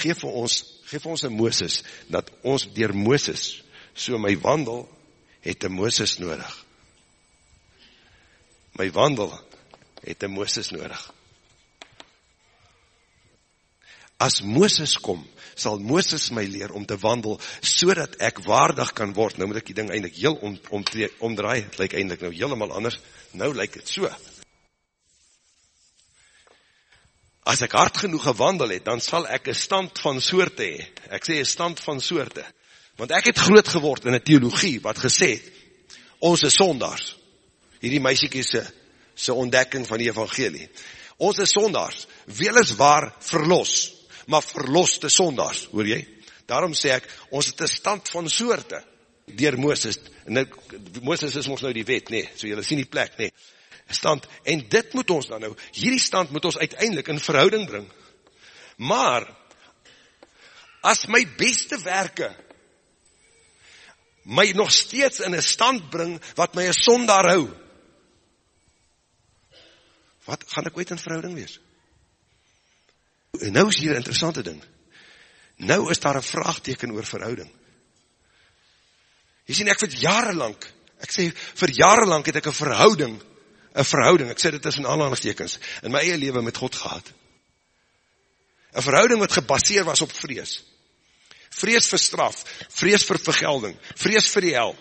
geef vir ons, geef vir ons een Mooses, dat ons dier Mooses, so my wandel, het een Mooses nodig. My wandel, het een Mooses nodig. As Mooses kom, sal Mooses my leer om te wandel, so dat ek waardig kan word. Nou moet ek die ding eindelijk heel om, om, omdraai, het lyk eindelijk nou helemaal anders, nou lyk het so. As ek hard genoeg gewandel het, dan sal ek een stand van soorte hee. Ek sê een stand van soorte. Want ek het groot geword in een theologie, wat gesê het, ons is sondaars. Hierdie meisiekie is sy ontdekking van die evangelie. Ons is sondaars, weliswaar verlos, maar verloste sondags, hoor jy? Daarom sê ek, ons het een stand van soorte, dier Mooses, en nou, Mooses is ons nou die wet, nee, so jylle sien die plek, nee, stand, en dit moet ons dan nou, hierdie stand moet ons uiteindelik in verhouding bring, maar, as my beste werke, my nog steeds in een stand bring, wat my een sondaar hou, wat gaan ek ooit in verhouding wees? En nou is hier een interessante ding. Nou is daar een vraagteken oor verhouding. Jy sien, ek vir jarenlang, ek sê, vir jarenlang het ek een verhouding, een verhouding, ek sê dit is in aanhalingstekens, in my eie leven met God gehad. Een verhouding wat gebaseer was op vrees. Vrees vir straf, vrees vir vergelding, vrees vir die hel.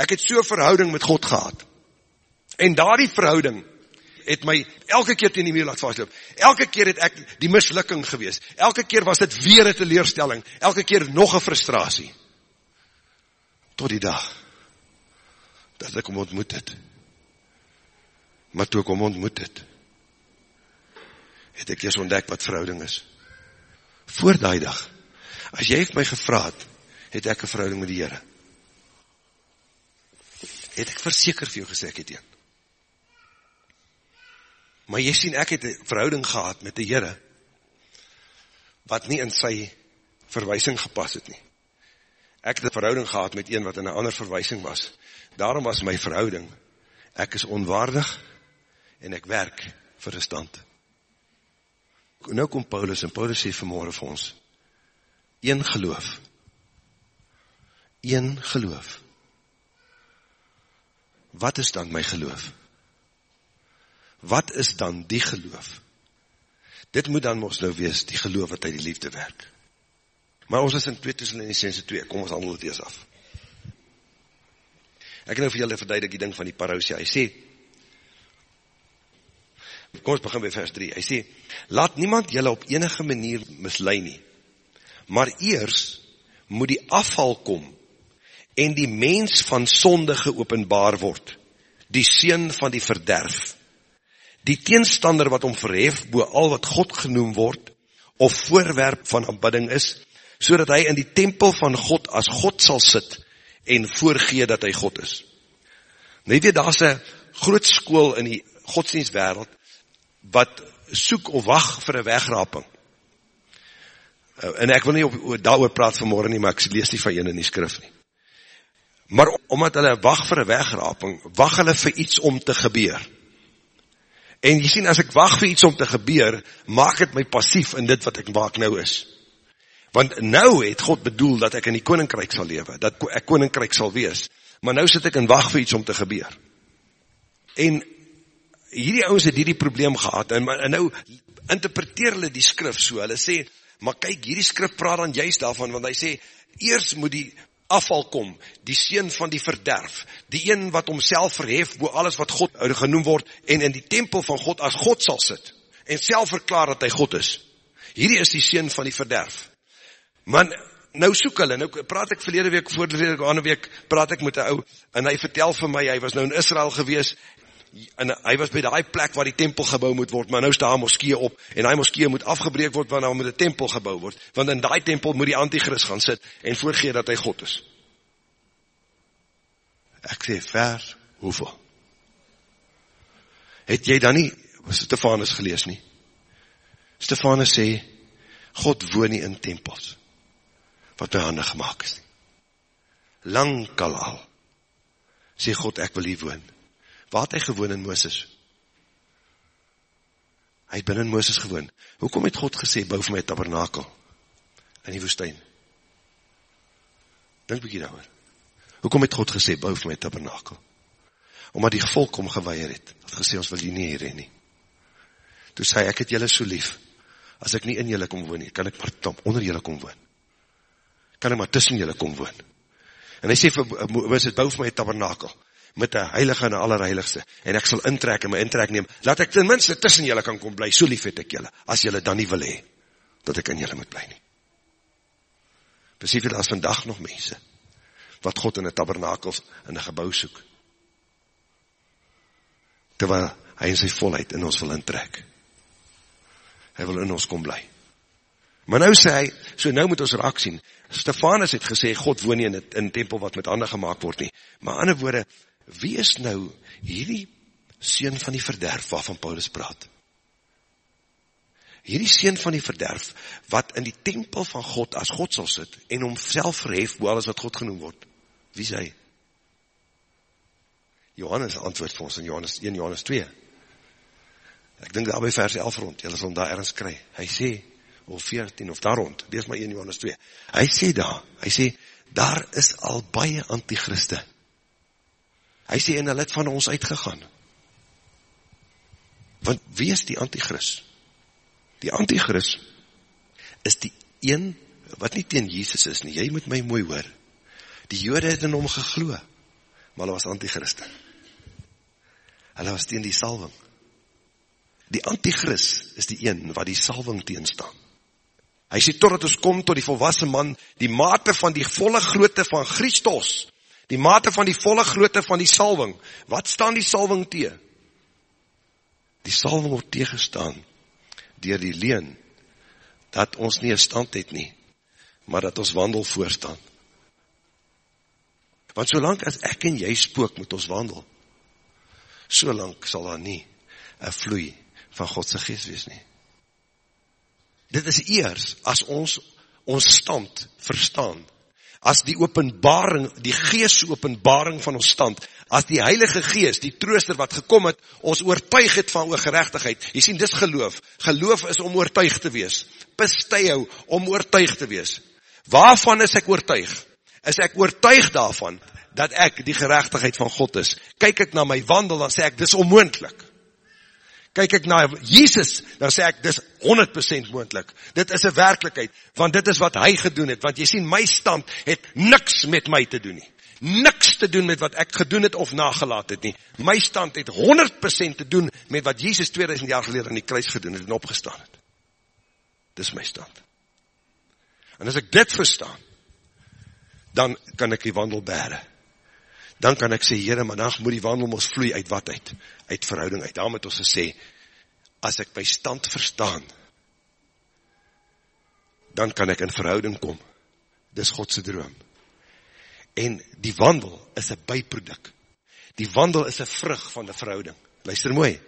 Ek het so verhouding met God gehad. En daar die verhouding, het my elke keer teen die muur laat vastloop. Elke keer het ek die mislukking gewees. Elke keer was dit weer een teleurstelling. Elke keer nog een frustratie. Tot die dag, dat ek om ontmoet het. Maar toe ek hom ontmoet het, het ek eers ontdek wat verhouding is. Voor die dag, as jy my gevraad, het ek een verhouding met die Heere. Het ek verseker vir jou gesê, ek het een. Maar jy sien, ek het een verhouding gehad met die Heere, wat nie in sy verwysing gepas het nie. Ek het een verhouding gehad met een wat in een ander verwysing was. Daarom was my verhouding, ek is onwaardig, en ek werk vir een stand. Nou kom Paulus, en Paulus sê vanmorgen vir ons, een geloof, een geloof, wat is dan my geloof? Wat is dan die geloof? Dit moet dan ons nou wees, die geloof wat uit die liefde werk. Maar ons is in 2002, 2, kom ons handel het eers af. Ek nou vir julle verduidelik die ding van die parousia. Hy sê, kom ons begin by vers 3. Hy sê, laat niemand julle op enige manier mislui nie, maar eers moet die afval kom en die mens van sonde geopenbaar word, die seen van die verderf, die teenstander wat om verhef bo al wat God genoem word, of voorwerp van aanbidding is, so dat hy in die tempel van God as God sal sit, en voorgee dat hy God is. Nou weet, daar is een groot school in die godsdienstwereld, wat soek of wacht vir een wegraping. Uh, en ek wil nie op, daar oor praat vanmorgen nie, maar ek lees nie van een in die skrif nie. Maar omdat hulle wacht vir een wegraping, wacht hulle vir iets om te gebeur. En jy sien, as ek wacht vir iets om te gebeur, maak het my passief in dit wat ek maak nou is. Want nou het God bedoel dat ek in die koninkryk sal lewe, dat ek koninkryk sal wees. Maar nou sit ek in wacht vir iets om te gebeur. En hierdie ouwens het hierdie probleem gehad, en, en nou interpreteer hulle die skrif so, hulle sê, maar kyk, hierdie skrif praat dan juist daarvan, want hy sê, eers moet die afval kom, die seen van die verderf, die een wat homself verhef, bo alles wat God genoem word, en in die tempel van God as God sal sit, en self verklaar dat hy God is. Hierdie is die seen van die verderf. Man, nou soek hulle, nou praat ek verlede week, vorige week, ander week, praat ek met die ou, en hy vertel vir my, hy was nou in Israel gewees, en hy was by die plek waar die tempel gebouw moet word, maar nou is daar moskee op, en die moskee moet afgebreek word, want nou moet die tempel gebouw word, want in die tempel moet die antichrist gaan sit, en voorgee dat hy God is. Ek sê, vers, hoeveel? Het jy dan nie, Stefanus gelees nie? Stefanus sê, God woon nie in tempels, wat by handen gemaakt is nie. Lang kal al, sê God, ek wil hier woon, Waar het hy gewoon in Mooses? Hy het binnen Mooses gewoon. Hoekom het God gesê, bouw vir my tabernakel in die woestijn? Denk bykie daar oor. Hoekom het God gesê, bouw vir my tabernakel? Omdat die volk om geweier het. Het gesê, ons wil jy nie hierin nie. Toe sê, ek het jylle so lief. As ek nie in jylle kom woon nie, kan ek maar onder jylle kom woon. Kan ek maar tussen jylle kom woon. En hy sê, Mooses, bouw vir my tabernakel met die heilige en die allerheiligste, en ek sal intrek en my intrek neem, laat ek ten minste tussen julle kan kom bly, so lief het ek julle, as julle dan nie wil hee, dat ek in julle moet bly nie. Besief het as vandag nog mense, wat God in die tabernakels in die gebouw soek, terwyl hy in sy volheid in ons wil intrek. Hy wil in ons kom bly. Maar nou sê hy, so nou moet ons raak sien, Stefanus het gesê, God woon nie in een tempel wat met handen gemaakt word nie. Maar ander woorde, wie is nou hierdie sien van die verderf waarvan Paulus praat? Hierdie sien van die verderf, wat in die tempel van God as God sal sit, en homself verhef, hoe alles wat God genoem word. Wie is hy? Johannes antwoord vir ons in Johannes 1, Johannes 2. Ek dink daar by vers 11 rond, jy sal daar ergens kry. Hy sê, of 14, of daar rond, lees maar 1 Johannes 2. Hy sê daar, hy sê, daar is al baie antichriste, Hy sê, en hy het van ons uitgegaan. Want wie is die antichrist? Die antichrist is die een wat nie teen Jesus is nie. Jy moet my mooi hoor. Die jode het in hom gegloe, maar hulle was antichriste. Hulle was teen die salving. Die antichrist is die een wat die salving teenstaan. Hy sê, totdat ons kom tot die volwassen man, die mate van die volle grootte van Christus, Die mate van die volle grootte van die salving. Wat staan die salving tee? Die salwing word tegestaan dier die leen, dat ons nie een stand het nie, maar dat ons wandel voorstaan. Want solang as ek en jy spook met ons wandel, solang sal daar nie een vloei van Godse geest wees nie. Dit is eers as ons ons stand verstaan, as die openbaring, die geest openbaring van ons stand, as die heilige geest, die trooster wat gekom het, ons oortuig het van oor gerechtigheid, jy sien, dis geloof, geloof is om oortuig te wees, pistei om oortuig te wees, waarvan is ek oortuig? Is ek oortuig daarvan, dat ek die gerechtigheid van God is, kyk ek na my wandel, dan sê ek, dis onmoendlik, kyk ek na Jesus, dan sê ek, dis 100% moendlik. Dit is een werkelijkheid, want dit is wat hy gedoen het, want jy sien, my stand het niks met my te doen nie. Niks te doen met wat ek gedoen het of nagelaat het nie. My stand het 100% te doen met wat Jesus 2000 jaar geleden in die kruis gedoen het en opgestaan het. Dis my stand. En as ek dit verstaan, dan kan ek die wandel bere. Dan kan ek sê, Heere, maar dan moet die wandel ons vloei uit wat uit? Uit verhouding uit. Daarom het ons gesê, as ek my stand verstaan, dan kan ek in verhouding kom. Dis Godse droom. En die wandel is een byproduct. Die wandel is een vrug van die verhouding. Luister mooi.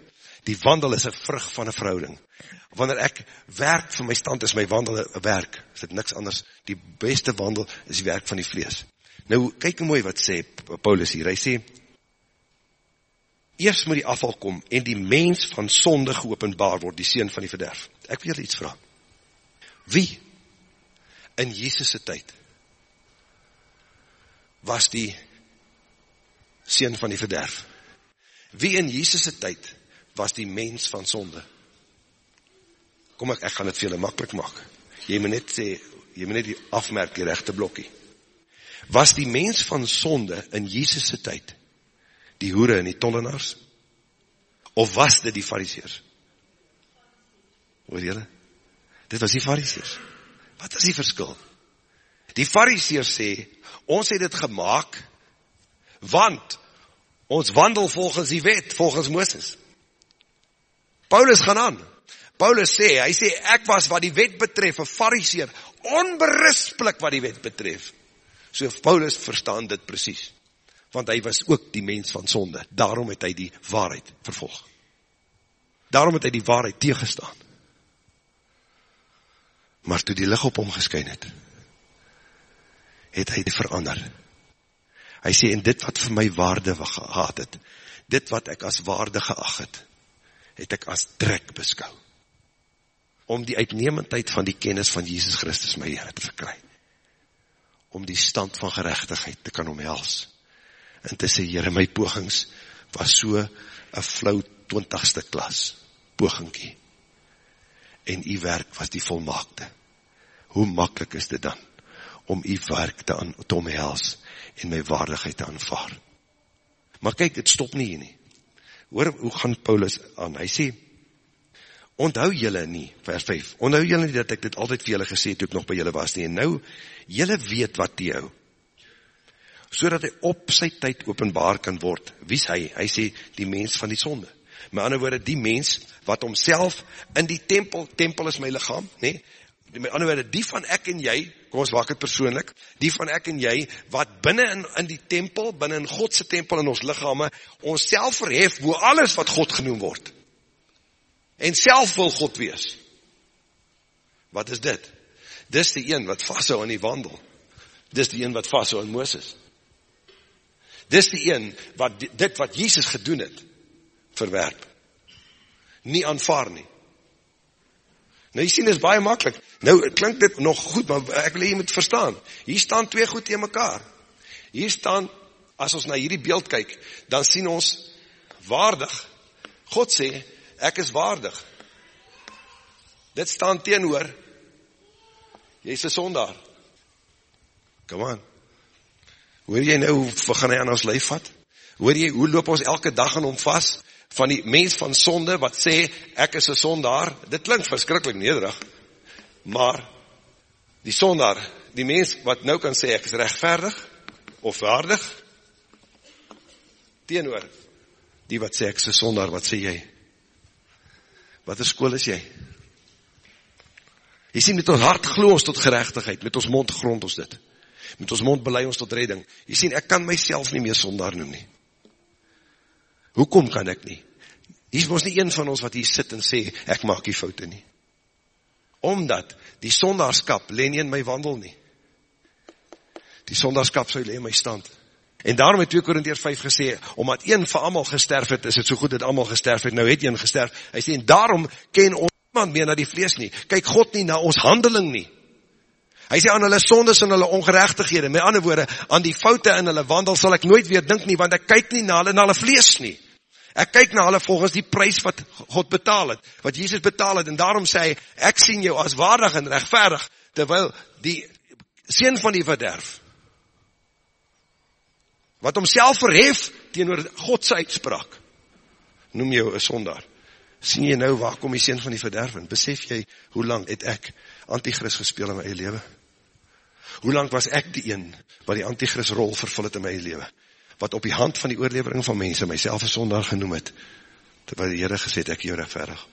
Die wandel is een vrug van die verhouding. Wanneer ek werk vir my stand, is my wandel een werk. Is dit niks anders. Die beste wandel is die werk van die vlees. Nou, kyk mooi wat sê Paulus hier. Hy sê, Eerst moet die afval kom en die mens van sonde geopenbaar word, die sien van die verderf. Ek wil iets vraag. Wie in Jesus' tyd was die sien van die verderf? Wie in Jesus' tyd was die mens van sonde? Kom ek, ek gaan het vir julle makkelijk maak. Jy moet net sê, jy moet net die afmerk die rechte blokkie. Was die mens van sonde in Jesus' tyd die hoere en die tollenaars? Of was dit die fariseers? Hoor jylle? Dit was die fariseers. Wat is die verskil? Die fariseers sê, ons het dit gemaakt, want ons wandel volgens die wet, volgens Mooses. Paulus gaan aan. Paulus sê, hy sê, ek was wat die wet betref, een fariseer, onberispelik wat die wet betref. So Paulus verstaan dit precies want hy was ook die mens van sonde. Daarom het hy die waarheid vervolg. Daarom het hy die waarheid tegengestaan. Maar toe die licht op hom geskyn het, het hy die verander. Hy sê, en dit wat vir my waarde gehad het, dit wat ek as waarde geacht het, het ek as drek beskou. Om die uitnemendheid van die kennis van Jesus Christus my Heer te verkry. Om die stand van gerechtigheid te kan omhels en te sê, Heere, my pogings was so een flauw twintigste klas, pogingkie. En die werk was die volmaakte. Hoe makkelijk is dit dan, om die werk te, aan, te omhels en my waardigheid te aanvaar. Maar kyk, het stop nie hier nie. Hoor, hoe gaan Paulus aan? Hy sê, onthou jylle nie, vers 5, onthou jylle nie dat ek dit altyd vir jylle gesê toe ek nog by jylle was nie, en nou, jylle weet wat die jou, so dat hy op sy tyd openbaar kan word. Wie is hy? Hy sê die mens van die sonde. My ander woorde, die mens wat homself in die tempel, tempel is my lichaam, nee, my ander woorde, die van ek en jy, kom ons waak het persoonlik, die van ek en jy, wat binnen in, in die tempel, binnen in Godse tempel in ons lichame, ons self verhef, wo alles wat God genoem word, en self wil God wees. Wat is dit? Dis die een wat vasthou aan die wandel. Dis die een wat vasthou aan Mooses. Dis die een wat dit wat Jesus gedoen het, verwerp. Nie aanvaar nie. Nou jy sien, dit is baie makkelijk. Nou klink dit nog goed, maar ek wil jy moet verstaan. Hier staan twee goed in mekaar. Hier staan, as ons na hierdie beeld kyk, dan sien ons waardig. God sê, ek is waardig. Dit staan teenoor, jy is een sondaar. Come on. Hoor jy nou, hoe gaan hy aan ons lijf vat? Hoor jy, hoe loop ons elke dag aan hom vast? Van die mens van sonde, wat sê, ek is een sondaar. Dit klink verskrikkelijk nederig. Maar, die sondaar, die mens wat nou kan sê, ek is rechtvaardig, of waardig, teenoor, die wat sê, ek is een sondaar, wat sê jy? Wat 'n skool is jy? Jy sien met ons hart glo ons tot geregtigheid, met ons mond grond ons dit. Met ons mond bely ons tot redding. Jy sien ek kan myself nie meer sondaar noem nie. Hoekom kan ek nie? Hier is mos nie een van ons wat hier sit en sê ek maak nie foute nie. Omdat die sondaarskap lê nie in my wandel nie. Die sondaarskap sou lê in my stand. En daarom het 2 Korintiërs 5 gesê, omdat een vir almal gesterf het, is dit so goed dat almal gesterf het. Nou het een gesterf. Hy sê en daarom ken ons niemand meer na die vlees nie. Kyk God nie na ons handeling nie. Hy sê aan hulle sondes en hulle ongeregtighede, met ander woorde, aan die foute in hulle wandel sal ek nooit weer dink nie, want ek kyk nie na hulle na hulle vlees nie. Ek kyk na hulle volgens die prys wat God betaal het, wat Jesus betaal het en daarom sê hy, ek sien jou as waardig en regverdig terwyl die seun van die verderf wat homself verhef teenoor God se uitspraak noem jou 'n sondaar. sien jy nou waar kom die seun van die verderf in? Besef jy hoe lank het ek anti-kris gespeel in my eie lewe? Hoe lank was ek die een wat die anti-kris rol vervul het in my lewe? Wat op die hand van die oorlewering van mense myself 'n sondaar genoem het terwyl die Here gesê het ek jou regverdig.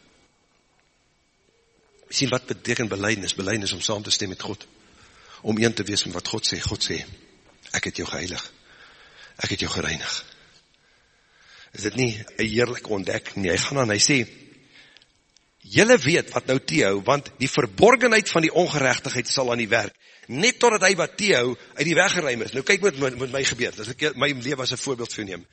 sien wat beteken belydenis? Belydenis om saam te stem met God. Om een te wees met wat God sê. God sê ek het jou geheilig ek het jou gereinig. Is dit nie een heerlijke ontdekking nie? Hy gaan aan, hy sê, jylle weet wat nou teehou, want die verborgenheid van die ongerechtigheid sal aan die werk, net totdat hy wat teehou uit die weg geruim is. Nou kyk wat met, met my gebeur, as ek my leven as een voorbeeld vir neem.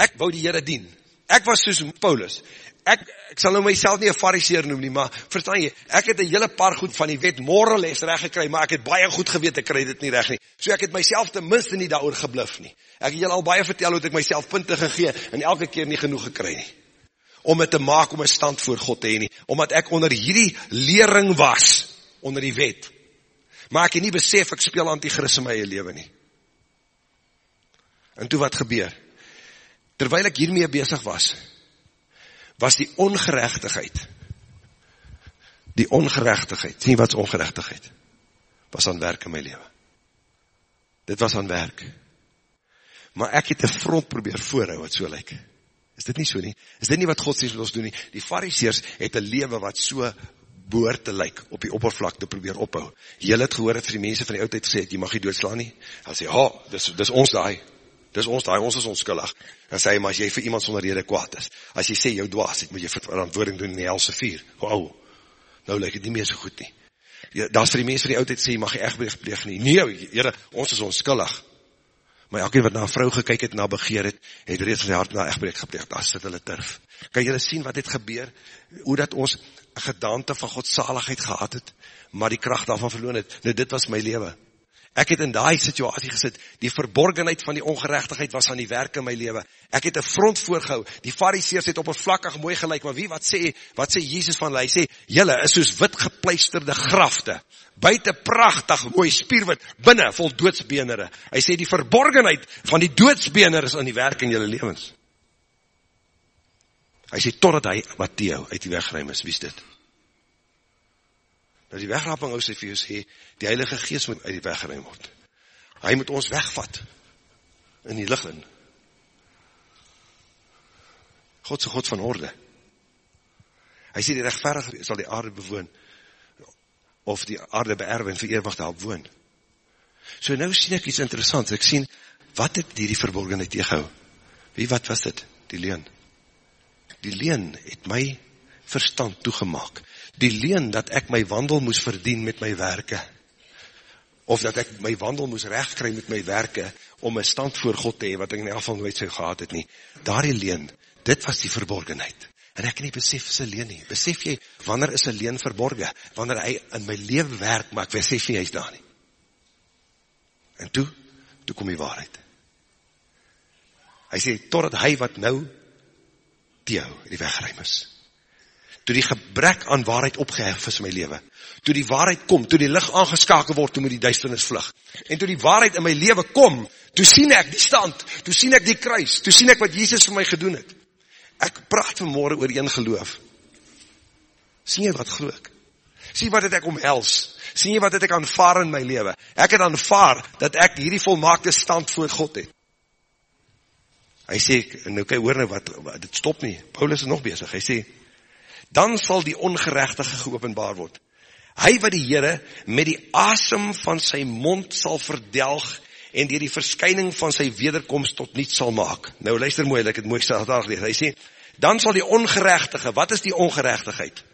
Ek wou die Heere dien. Ek was soos Paulus ek, ek sal nou myself nie een fariseer noem nie, maar verstaan jy, ek het een hele paar goed van die wet moral les recht gekry, maar ek het baie goed geweet, ek kry dit nie recht nie. So ek het myself ten minste nie daar gebluf nie. Ek het jy al baie vertel hoe ek myself punte gegee, en elke keer nie genoeg gekry nie. Om het te maak om een stand voor God te heen nie. Omdat ek onder hierdie lering was, onder die wet. Maar ek het nie besef, ek speel anti-gris in my leven nie. En toe wat gebeur? Terwijl ek hiermee bezig was, was die ongerechtigheid. Die ongerechtigheid. Sien wat is ongerechtigheid? Was aan werk in my leven. Dit was aan werk. Maar ek het een front probeer voorhou wat so lyk. Is dit nie so nie? Is dit nie wat God sê wat ons doen nie? Die fariseers het een leven wat so boor te lyk op die oppervlak te probeer ophou. Jy het gehoor het vir die mense van die oudheid gesê, jy mag nie doodslaan nie. Hy sê, ha, dis, dis ons daai. Dis ons daai, ons is onskuldig. Dan sê hy, maar as jy vir iemand sonder rede kwaad is, as jy sê jou dwaas het, moet jy verantwoording doen in die helse vier. Wauw, nou lyk het nie meer so goed nie. Ja, Daar is vir die mens van die oudheid sê, mag jy echtbreeg pleeg nie. Nee, jyre, ons is onskuldig. Maar elke wat na vrou gekyk het, na begeer het, het reeds van die hart na echtbreeg gepleeg. Daar sit hulle turf. Kan jylle sien wat het gebeur? Hoe dat ons een gedaante van godsaligheid gehad het, maar die kracht daarvan verloon het. Nou, dit was my leven. Ek het in die situasie gesit, die verborgenheid van die ongerechtigheid was aan die werk in my leven. Ek het een front voorgehou, die fariseers het op een vlakkig mooi gelijk, maar wie wat sê, wat sê Jesus van hulle? Hy sê, jylle is soos wit gepleisterde grafte, buiten prachtig mooi spierwit, binnen vol doodsbenere. Hy sê, die verborgenheid van die doodsbenere is aan die werk in jylle levens. Hy sê, totdat hy Matteo uit die wegruim is, wie is dit? Nou die wegraping ou sê vir jou sê, die heilige geest moet uit die weg geruim word. Hy moet ons wegvat in die licht in. God is God van orde. Hy sê die rechtverige sal die aarde bewoon, of die aarde beerwe en vereerwacht daar woon. So nou sien ek iets interessant, ek sien, wat het die die verborgenheid tegenhou? Wie wat was dit? Die leen. Die leen het my verstand toegemaak. Die leen dat ek my wandel moes verdien met my werke, of dat ek my wandel moes rechtkry met my werke, om een stand voor God te hee, wat ek in afval nooit so gehad het nie, daar die leen, dit was die verborgenheid, en ek nie besef is een leen nie, besef jy, wanneer is een leen verborgen, wanneer hy in my leven werk, maar ek besef jy, hy is daar nie, en toe, toe kom die waarheid, hy sê, totdat hy wat nou, die jou, die wegruim is, toe die gebrek aan waarheid opgehef is in my leven, toe die waarheid kom, toe die licht aangeskakel word, toe moet die duisternis vlug, en toe die waarheid in my leven kom, toe sien ek die stand, toe sien ek die kruis, toe sien ek wat Jesus vir my gedoen het, ek praat vanmorgen oor een geloof, sien jy wat geloof ek, sien wat het ek omhels, sien jy wat het ek aanvaar in my leven, ek het aanvaar, dat ek hierdie volmaakte stand voor God het, hy sê, nou kijk, hoor nou wat, wat, dit stop nie, Paulus is nog bezig, hy sê, dan sal die ongerechtige geopenbaar word. Hy wat die Heere met die asem van sy mond sal verdelg en dier die verskyning van sy wederkomst tot niet sal maak. Nou luister mooi, ek het mooi daar gelees. Hy sê, dan sal die ongerechtige, wat is die ongerechtigheid?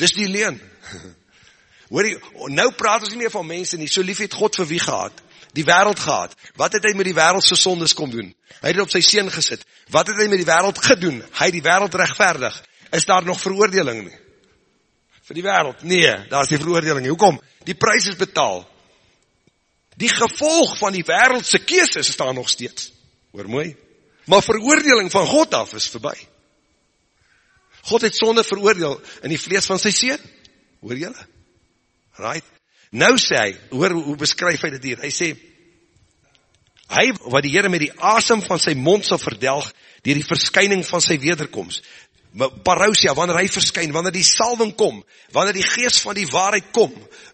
Dis die leen. Hoor jy, nou praat ons nie meer van mense nie, so lief het God vir wie gehad? Die wereld gehad. Wat het hy met die wereldse sondes kom doen? Hy het op sy seen gesit. Wat het hy met die wereld gedoen? Hy het die wereld rechtvaardig. Is daar nog veroordeling nie? Vir die wereld? Nee, daar is die veroordeling nie. Hoekom? Die prijs is betaal. Die gevolg van die wereldse keeses is daar nog steeds. Hoor mooi. Maar veroordeling van God af is voorbij. God het sonde veroordeel in die vlees van sy seen. Hoor jylle? Right? Nou sê hy, hoor hoe beskryf hy dit hier, hy sê, hy wat die Heere met die asem van sy mond sal verdelg, dier die verskyning van sy wederkomst, parousia, wanneer hy verskyn, wanneer die salving kom, wanneer die geest van die waarheid kom,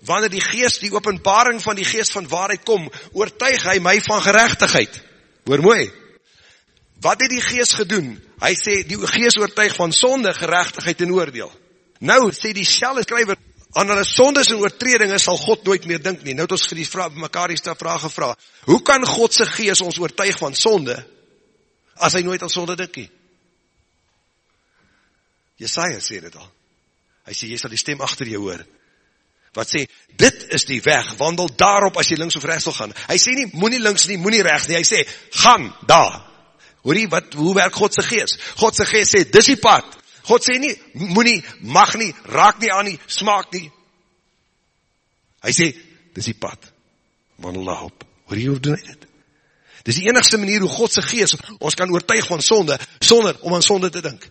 wanneer die geest, die openbaring van die geest van waarheid kom, oortuig hy my van gerechtigheid. Hoor mooi. Wat het die geest gedoen? Hy sê, die geest oortuig van sonde, gerechtigheid en oordeel. Nou sê die selle skryver, aan hulle sondes en oortredinge sal God nooit meer dink nie. Nou het ons vir die vraag, mekaar die vraag gevra, hoe kan Godse geest ons oortuig van sonde, as hy nooit aan sonde dink nie? Jesaja sê dit al. Hy sê, jy sal die stem achter jou hoor. Wat sê, dit is die weg, wandel daarop as jy links of rechts wil gaan. Hy sê nie, moet nie links nie, moet nie rechts nie. Hy sê, gaan daar. Hoor jy, wat, hoe werk Godse geest? Godse geest sê, dis die pad. God sê nie, moet nie, mag nie, raak nie aan nie, smaak nie. Hy sê, dis die pad. Wandel daarop. Hoor jy, hoe doen hy dit? Dis die enigste manier hoe Godse geest ons kan oortuig van sonde, sonder om aan sonde te dink.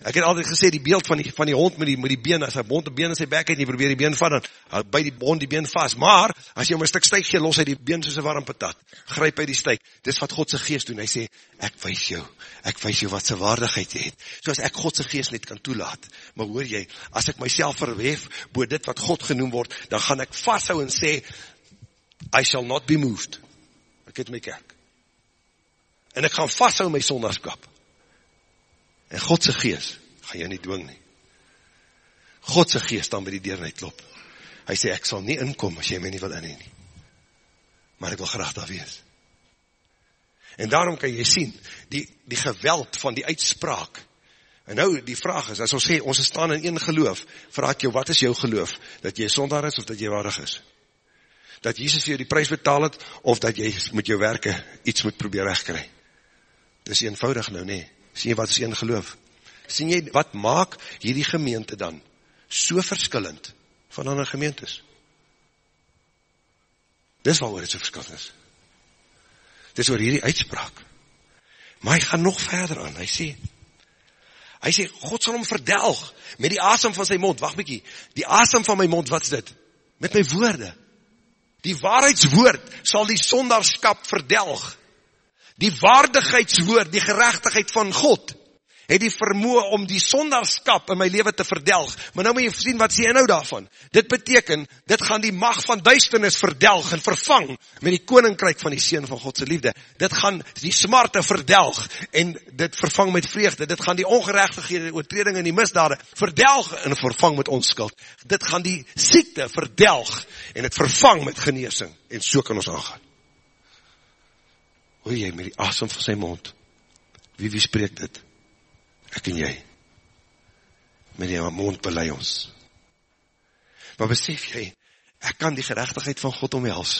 Ek het altyd gesê, die beeld van die, van die hond met die, met die been, as hy bond die been in sy bek het, en jy probeer die been vat, dan by die bond die been vast. Maar, as jy om een stuk stuik gee, los hy die been soos een warm patat. Gryp hy die stuik. Dis wat Godse geest doen. Hy sê, ek wees jou, ek wees jou wat sy waardigheid jy het. So as ek Godse geest net kan toelaat. Maar hoor jy, as ek myself verwef, boe dit wat God genoem word, dan gaan ek vasthou en sê, I shall not be moved. Ek het my kerk. En ek gaan vasthou my sondagskap. En Godse geest gaan jy nie dwing nie. Godse geest dan by die deur net klop. Hy sê, ek sal nie inkom as jy my nie wil in nie. Maar ek wil graag daar wees. En daarom kan jy sien, die, die geweld van die uitspraak. En nou, die vraag is, as ons sê, ons staan in een geloof, vraag ek jou, wat is jou geloof? Dat jy sondaar is, of dat jy waardig is? Dat Jesus vir jou die prijs betaal het, of dat jy met jou werke iets moet probeer wegkry? Dis eenvoudig nou, nee sien jy wat is een geloof? Sien jy, wat maak hierdie gemeente dan so verskillend van ander gemeentes? Dis wat oor het so verskillend is. Dis oor hierdie uitspraak. Maar hy gaan nog verder aan, hy sê, hy sê, God sal hom verdelg, met die asem van sy mond, wacht bykie, die asem van my mond, wat is dit? Met my woorde. Die waarheidswoord sal die sondarskap verdelg, die waardigheidswoord, die gerechtigheid van God, het die vermoe om die sondarskap in my leven te verdelg. Maar nou moet jy sien wat sê jy nou daarvan. Dit beteken, dit gaan die macht van duisternis verdelg en vervang met die koninkryk van die Seen van Godse liefde. Dit gaan die smarte verdelg en dit vervang met vreugde. Dit gaan die ongerechtighede, die oortreding en die misdade verdelg en vervang met onskuld. Dit gaan die siekte verdelg en het vervang met geneesing. En so kan ons aangaan hoor jy met die asem van sy mond, wie wie spreek dit? Ek en jy. Met die mond belei ons. Maar besef jy, ek kan die gerechtigheid van God omhels.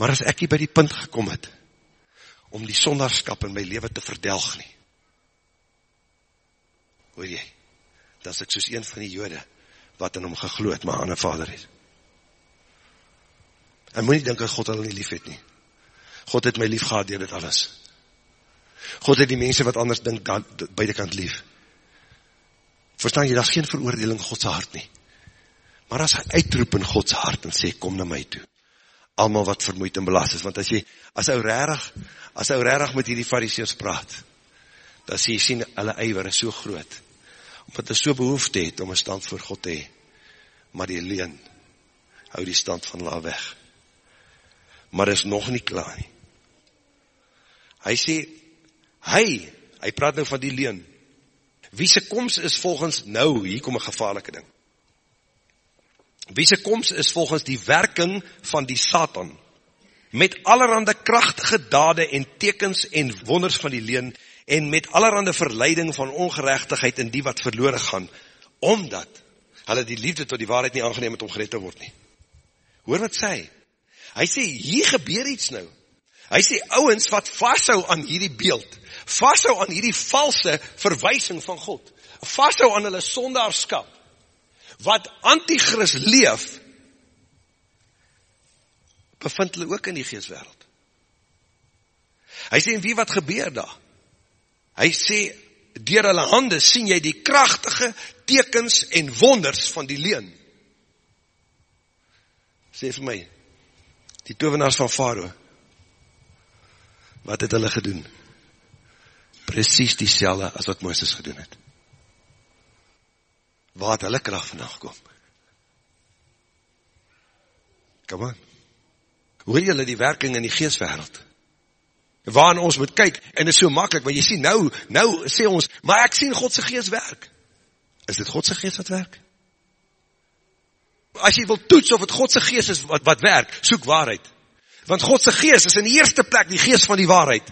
Maar as ek hier by die punt gekom het, om die sondarskap in my leven te verdelg nie, hoor jy, dat ek soos een van die jode, wat in hom gegloed, maar aan een vader is. En moet nie denk dat God al nie lief het nie. God het my lief gehad dier dit alles. God het die mense wat anders dink beide kant lief. Verstaan jy, dat is geen veroordeling Godse hart nie. Maar as hy uitroep in Godse hart en sê, kom na my toe. Almal wat vermoeid en belast is. Want as jy, as hy rarig, as hy rarig met hierdie fariseers praat, dan sê jy sien, hulle eiwer is so groot. Omdat hy so behoefte het om een stand voor God te hee. Maar die leen, hou die stand van la weg. Maar is nog nie klaar nie. Hy sê, hy, hy praat nou van die leen, Wie se koms is volgens nou, hier kom 'n gevaarlike ding. Wie se koms is volgens die werking van die Satan met allerhande kragtige dade en tekens en wonders van die leuen en met allerhande verleiding van ongeregtigheid in die wat verlore gaan omdat hulle die liefde tot die waarheid nie aangeneem het om gered te word nie. Hoor wat sê hy? Hy sê hier gebeur iets nou. Hy sê ouens wat vashou aan hierdie beeld, vashou aan hierdie valse verwysing van God, vashou aan hulle sondaarskap, wat anti-kris leef, bevind hulle ook in die geestwereld. Hy sê, en wie wat gebeur daar? Hy sê, dier hulle hande sien jy die krachtige tekens en wonders van die leen. Sê vir my, die tovenaars van Faro, wat het hulle gedoen? Precies die selle as wat Mooses gedoen het. Waar het hulle kracht vandag gekom? Come on. Hoor julle die werking in die geestwereld? Waarin ons moet kyk, en is so makkelijk, want jy sien nou, nou sê ons, maar ek sien Godse geest werk. Is dit Godse geest wat werk? As jy wil toets of het Godse geest is wat, wat werk, soek waarheid. Want Godse geest is in die eerste plek die geest van die waarheid.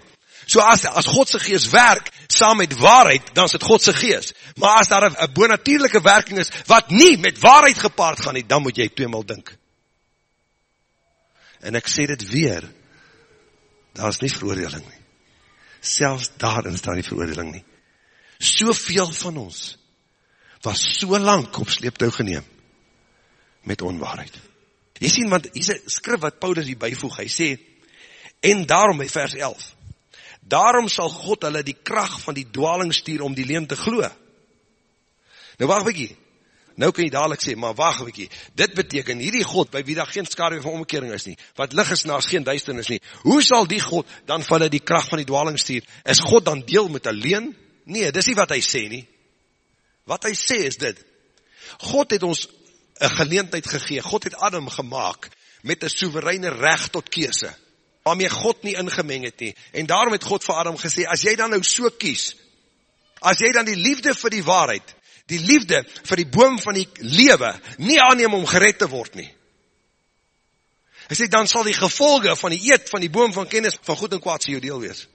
So as, as Godse geest werk, saam met waarheid, dan is het Godse geest. Maar as daar een boonatuurlijke werking is, wat nie met waarheid gepaard gaan nie, dan moet jy tweemaal dink. En ek sê dit weer, daar is nie veroordeling nie. Selfs daarin staan nie veroordeling nie. Soveel van ons, was so lang op sleeptouw geneem, met onwaarheid. Jy sien, want hier is een skrif wat Paulus hier bijvoeg, hy sê, en daarom, vers 11, daarom sal God hulle die kracht van die dwaling stuur om die leem te glo. Nou wacht bykie, nou kan jy dadelijk sê, maar wacht bykie, dit beteken hierdie God, by wie daar geen skade van omkering is nie, wat lig is naast geen duisternis nie, hoe sal die God dan van hulle die kracht van die dwaling stuur? Is God dan deel met een leen? Nee, dis nie wat hy sê nie. Wat hy sê is dit, God het ons een geleentheid gegee. God het Adam gemaakt met een soevereine recht tot kese, waarmee God nie ingemeng het nie. En daarom het God vir Adam gesê, as jy dan nou so kies, as jy dan die liefde vir die waarheid, die liefde vir die boom van die lewe, nie aanneem om gered te word nie. Hy sê, dan sal die gevolge van die eet van die boom van kennis van goed en kwaad sy jou deel wees.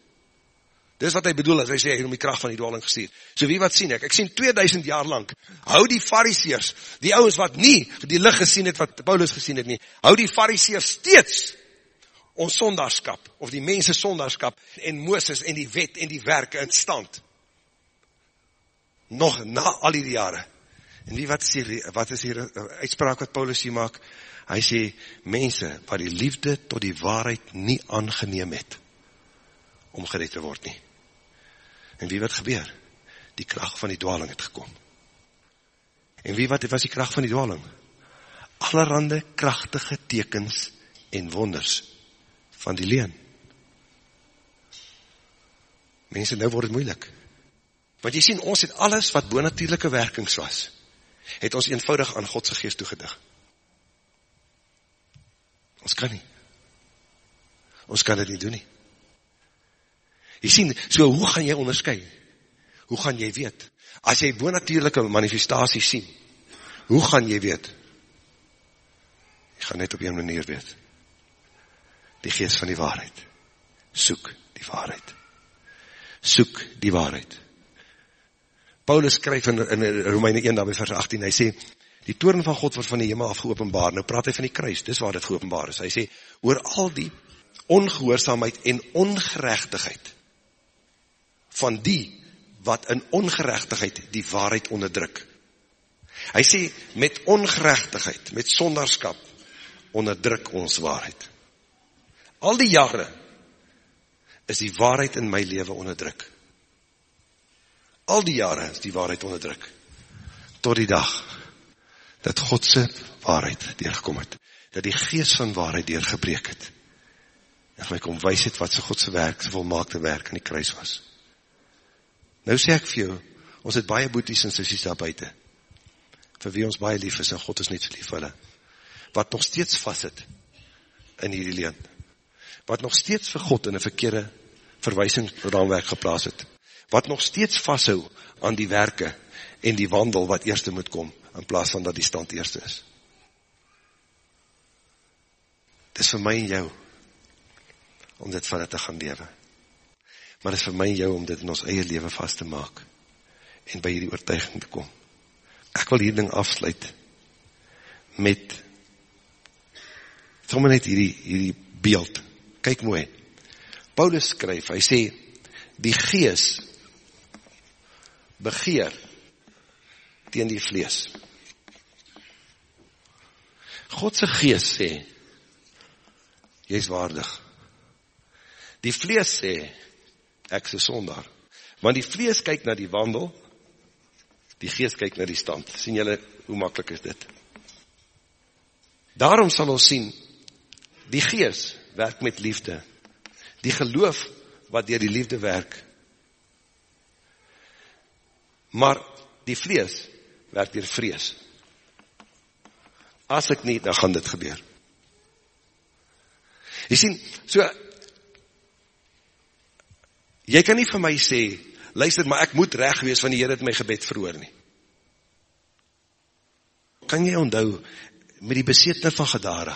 Dis wat hy bedoel as hy sê hy het om die krag van die dwaling gestuur. So wie wat sien ek? Ek sien 2000 jaar lank. Hou die fariseërs, die ouens wat nie die lig gesien het wat Paulus gesien het nie. Hou die fariseërs steeds ons sondaarskap of die mense sondaarskap en Moses en die wet en die werke in stand. Nog na al die jare. En wie wat sê wat is hier uitspraak wat Paulus hier maak? Hy sê mense wat die liefde tot die waarheid nie aangeneem het om gered te word nie. En wie wat gebeur? Die kracht van die dwaling het gekom. En wie wat was die kracht van die dwaling? Allerhande krachtige tekens en wonders van die leen. Mense, nou word het moeilik. Want jy sien, ons het alles wat boonatuurlijke werkings was, het ons eenvoudig aan Godse geest toegedig. Ons kan nie. Ons kan dit nie doen nie. Jy sien, so hoe gaan jy onderskui? Hoe gaan jy weet? As jy boonatuurlijke manifestatie sien, hoe gaan jy weet? Jy gaan net op een manier weet. Die geest van die waarheid. Soek die waarheid. Soek die waarheid. Paulus skryf in, in Romeine 1, daarby vers 18, hy sê, die toren van God word van die hemel af geopenbaar, nou praat hy van die kruis, dis waar dit geopenbaar is, hy sê, oor al die ongehoorzaamheid en ongerechtigheid, van die wat in ongerechtigheid die waarheid onderdruk. Hy sê, met ongerechtigheid, met sonderskap, onderdruk ons waarheid. Al die jare is die waarheid in my leven onderdruk. Al die jare is die waarheid onderdruk. Tot die dag dat Godse waarheid deurgekom het. Dat die geest van waarheid deurgebreek het. En my kom wees het wat sy Godse werk, sy volmaakte werk in die kruis was. Nou sê ek vir jou, ons het baie boeties en sissies daar buiten, vir wie ons baie lief is, en God is niet so lief vir hulle, wat nog steeds vast het, in hierdie leen, wat nog steeds vir God in een verkeerde verwijsingsraamwerk geplaas het, wat nog steeds vasthou aan die werke en die wandel wat eerste moet kom, in plaas van dat die stand eerste is. Dit is vir my en jou, om dit van het te gaan lewe. Maar dit is vir my en jou, om dit in ons eie leven vast te maak, en by hierdie oortuiging te kom. Ek wil hierdie ding afsluit, met, sommer net hierdie, hierdie beeld, kyk mooi, Paulus skryf, hy sê, die gees, begeer, teen die vlees. Godse gees sê, jy is waardig. Die vlees sê, ek is sonder. Want die vlees kyk na die wandel, die gees kyk na die stand. Sien jylle, hoe makkelijk is dit? Daarom sal ons sien, die gees werk met liefde. Die geloof wat dier die liefde werk. Maar die vlees werk dier vrees. As ek nie, dan gaan dit gebeur. Jy sien, so, jy kan nie vir my sê, luister, maar ek moet recht wees van die Heer het my gebed verhoor nie. Kan jy onthou, met die besetner van Gadara,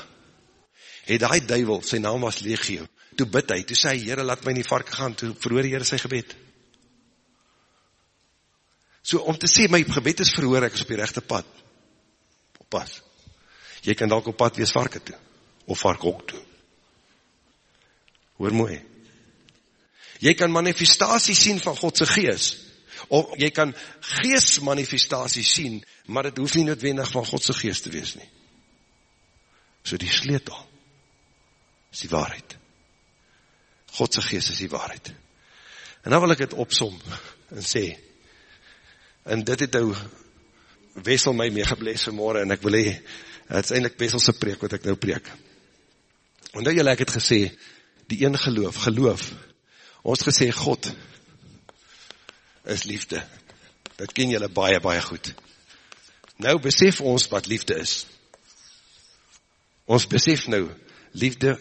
het die duivel, sy naam was Legio, toe bid hy, toe sê hy, Heere, laat my nie varken gaan, toe verhoor die Heere sy gebed. So, om te sê, my gebed is verhoor, ek is op die rechte pad. Pas. Jy kan dalk op pad wees varken toe, of varken ook toe. Hoor mooi. Jy kan manifestatie sien van Godse gees, of jy kan geestmanifestatie sien, maar het hoef nie noodwendig van Godse geest te wees nie. So die sleutel is die waarheid. Godse geest is die waarheid. En nou wil ek het opsom en sê, en dit het nou Wessel my mee gebles vanmorgen, en ek wil hee, het is eindelijk Wesselse preek wat ek nou preek. En nou jylle ek het gesê, die een geloof, geloof, ons gesê God is liefde. Dat ken julle baie, baie goed. Nou besef ons wat liefde is. Ons besef nou, liefde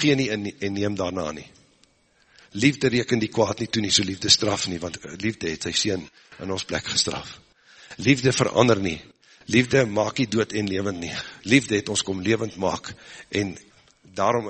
gee nie en, en neem daarna nie. Liefde reken die kwaad nie toe nie, so liefde straf nie, want liefde het sy sien in ons plek gestraf. Liefde verander nie, liefde maak nie dood en levend nie. Liefde het ons kom levend maak, en daarom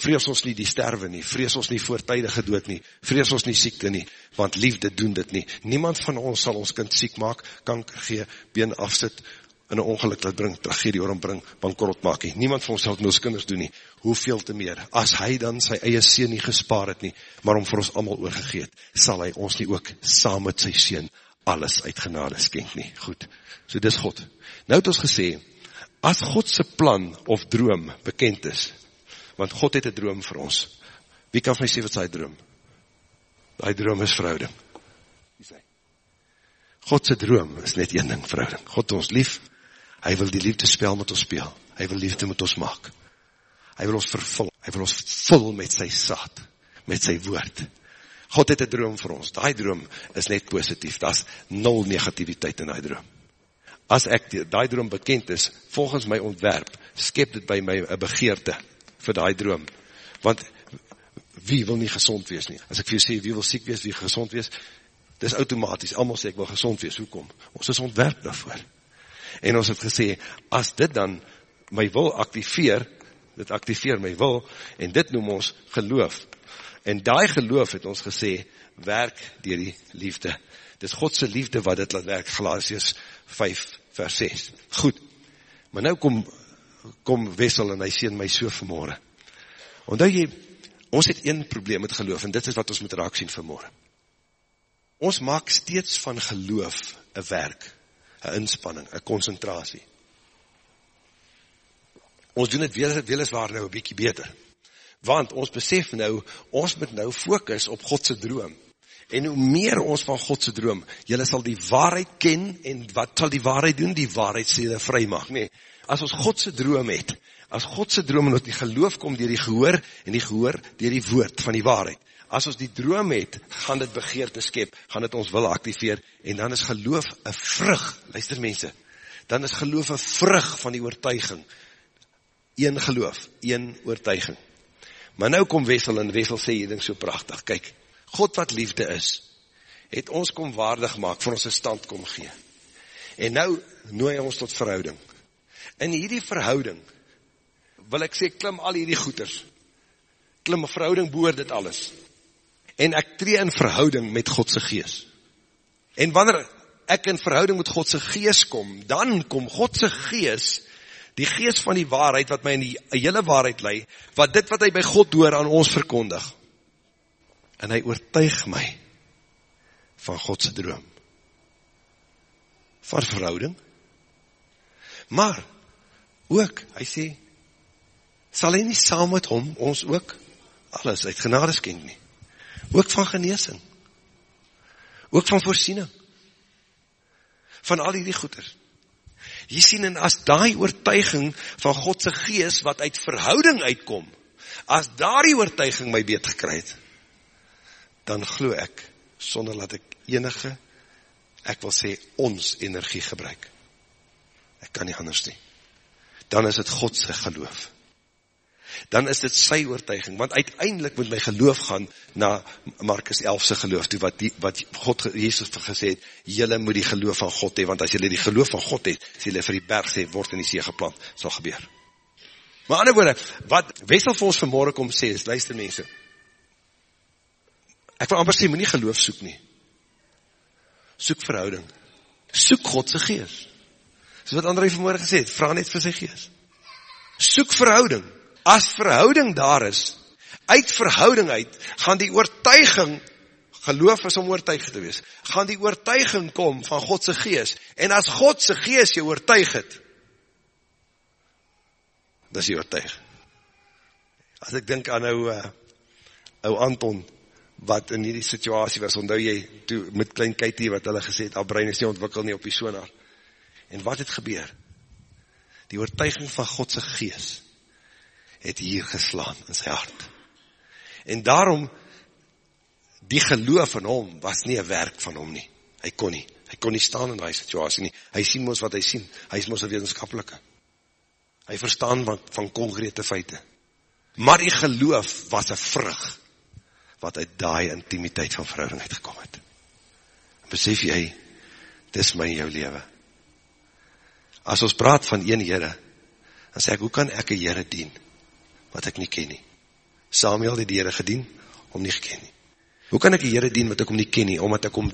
vrees ons nie die sterwe nie, vrees ons nie voortijdige dood nie, vrees ons nie siekte nie, want liefde doen dit nie. Niemand van ons sal ons kind siek maak, kanker gee, been afsit, in een ongeluk laat bring, tragedie oor bring, bankrot maak nie. Niemand van ons sal het met ons kinders doen nie. Hoeveel te meer? As hy dan sy eie sien nie gespaar het nie, maar om vir ons allemaal oorgegeet, sal hy ons nie ook saam met sy sien alles uit genade skenk nie. Goed, so dis God. Nou het ons gesê, as Godse plan of droom bekend is, want God het een droom vir ons. Wie kan my sê wat sy droom? Die droom is verhouding. Wie sê? Godse droom is net een ding, verhouding. God ons lief, hy wil die liefde spel met ons speel. Hy wil liefde met ons maak. Hy wil ons vervul. Hy wil ons vul met sy saad, met sy woord. God het een droom vir ons. Die droom is net positief. Dat is nul negativiteit in die droom. As ek die, die droom bekend is, volgens my ontwerp, skep dit by my een begeerte vir die droom. Want wie wil nie gezond wees nie? As ek vir jy sê, wie wil siek wees, wie gezond wees? Dit is automatisch, allemaal sê ek wil gezond wees, hoekom? Ons is ontwerp daarvoor. En ons het gesê, as dit dan my wil activeer, dit activeer my wil, en dit noem ons geloof. En die geloof het ons gesê, werk dier die liefde. Dit is Godse liefde wat dit laat werk, Galatius 5 vers 6. Goed, maar nou kom kom Wessel en hy sien my so vanmorgen. Ondou jy, ons het een probleem met geloof, en dit is wat ons moet raak sien vanmorgen. Ons maak steeds van geloof een werk, een inspanning, een concentratie. Ons doen het weliswaar nou een bykie beter. Want ons besef nou, ons moet nou focus op Godse droom. En hoe meer ons van Godse droom, jylle sal die waarheid ken, en wat sal die waarheid doen? Die waarheid sê jylle vry mag. Nee, as ons Godse droom het, as Godse droom en ons die geloof kom dier die gehoor en die gehoor dier die woord van die waarheid. As ons die droom het, gaan dit begeer te skep, gaan dit ons wil activeer en dan is geloof een vrug, luister mense, dan is geloof een vrug van die oortuiging. Een geloof, een oortuiging. Maar nou kom Wessel en Wessel sê jy ding so prachtig, kyk, God wat liefde is, het ons kom waardig maak, vir ons een stand kom gee. En nou nooi ons tot verhouding. In hierdie verhouding, wil ek sê, klim al hierdie goeders. Klim verhouding boor dit alles. En ek tree in verhouding met Godse gees. En wanneer ek in verhouding met Godse gees kom, dan kom Godse gees, die gees van die waarheid, wat my in die hele waarheid lei, wat dit wat hy by God door aan ons verkondig. En hy oortuig my, van Godse droom. Van verhouding. Maar, ook, hy sê, sal hy nie saam met hom, ons ook, alles uit genades kent nie. Ook van geneesing. Ook van voorsiening. Van al die goeders. Jy sien, en as die oortuiging van Godse gees, wat uit verhouding uitkom, as daar die oortuiging my beet gekry het, dan glo ek, sonder dat ek enige, ek wil sê, ons energie gebruik. Ek kan nie anders nie. Dan is het Godse geloof. Dan is dit sy oortuiging, want uiteindelik moet my geloof gaan na Markus 11se geloof toe, wat, die, wat God, Jesus gesê het, jylle moet die geloof van God hee, want as jylle die geloof van God het, sê jylle vir die berg sê, word in die see geplant, sal gebeur. Maar ander woorde, wat Wessel vir ons vanmorgen kom sê, is, luister mense, ek wil amper sê, moet nie geloof soek nie, soek verhouding. Soek Godse gees. Soos wat André vanmorgen gesê het, vraag net vir sy gees. Soek verhouding. As verhouding daar is, uit verhouding uit, gaan die oortuiging, geloof is om oortuig te wees, gaan die oortuiging kom van Godse gees. En as Godse gees jou oortuig het, dis jy oortuig. As ek denk aan nou, uh, ou Anton, wat in die situasie was, onthou jy, toe met klein Katie, wat hulle gesê het, al brein is nie ontwikkel nie op die sonar. En wat het gebeur? Die oortuiging van Godse gees, het hier geslaan in sy hart. En daarom, die geloof van hom, was nie een werk van hom nie. Hy kon nie, hy kon nie staan in die situasie nie. Hy sien ons wat hy sien, hy is ons een wetenskapelike. Hy verstaan van, van concrete feite. Maar die geloof was een vrug, wat uit die intimiteit van verhouding uitgekom het. Besef jy, dis my jou leven. As ons praat van een Heere, dan sê ek, hoe kan ek een Heere dien, wat ek nie ken nie? Samuel het die Heere gedien, om nie geken nie. Hoe kan ek een Heere dien, wat ek om nie ken nie, omdat ek om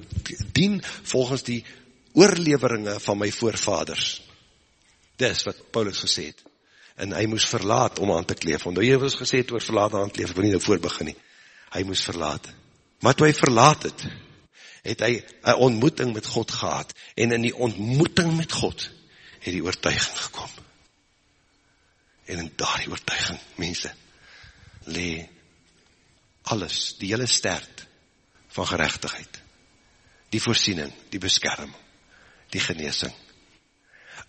dien, volgens die oorleveringe van my voorvaders. Dis wat Paulus gesê het. En hy moes verlaat om aan te kleef, want hy het gesê het oor verlaat aan te kleef, ek wil nie nou voorbegin nie hy moes verlaat. Maar toe hy verlaat het, het hy een ontmoeting met God gehad, en in die ontmoeting met God, het die oortuiging gekom. En in daar die oortuiging, mense, le alles, die hele stert van gerechtigheid, die voorsiening, die beskerm, die geneesing,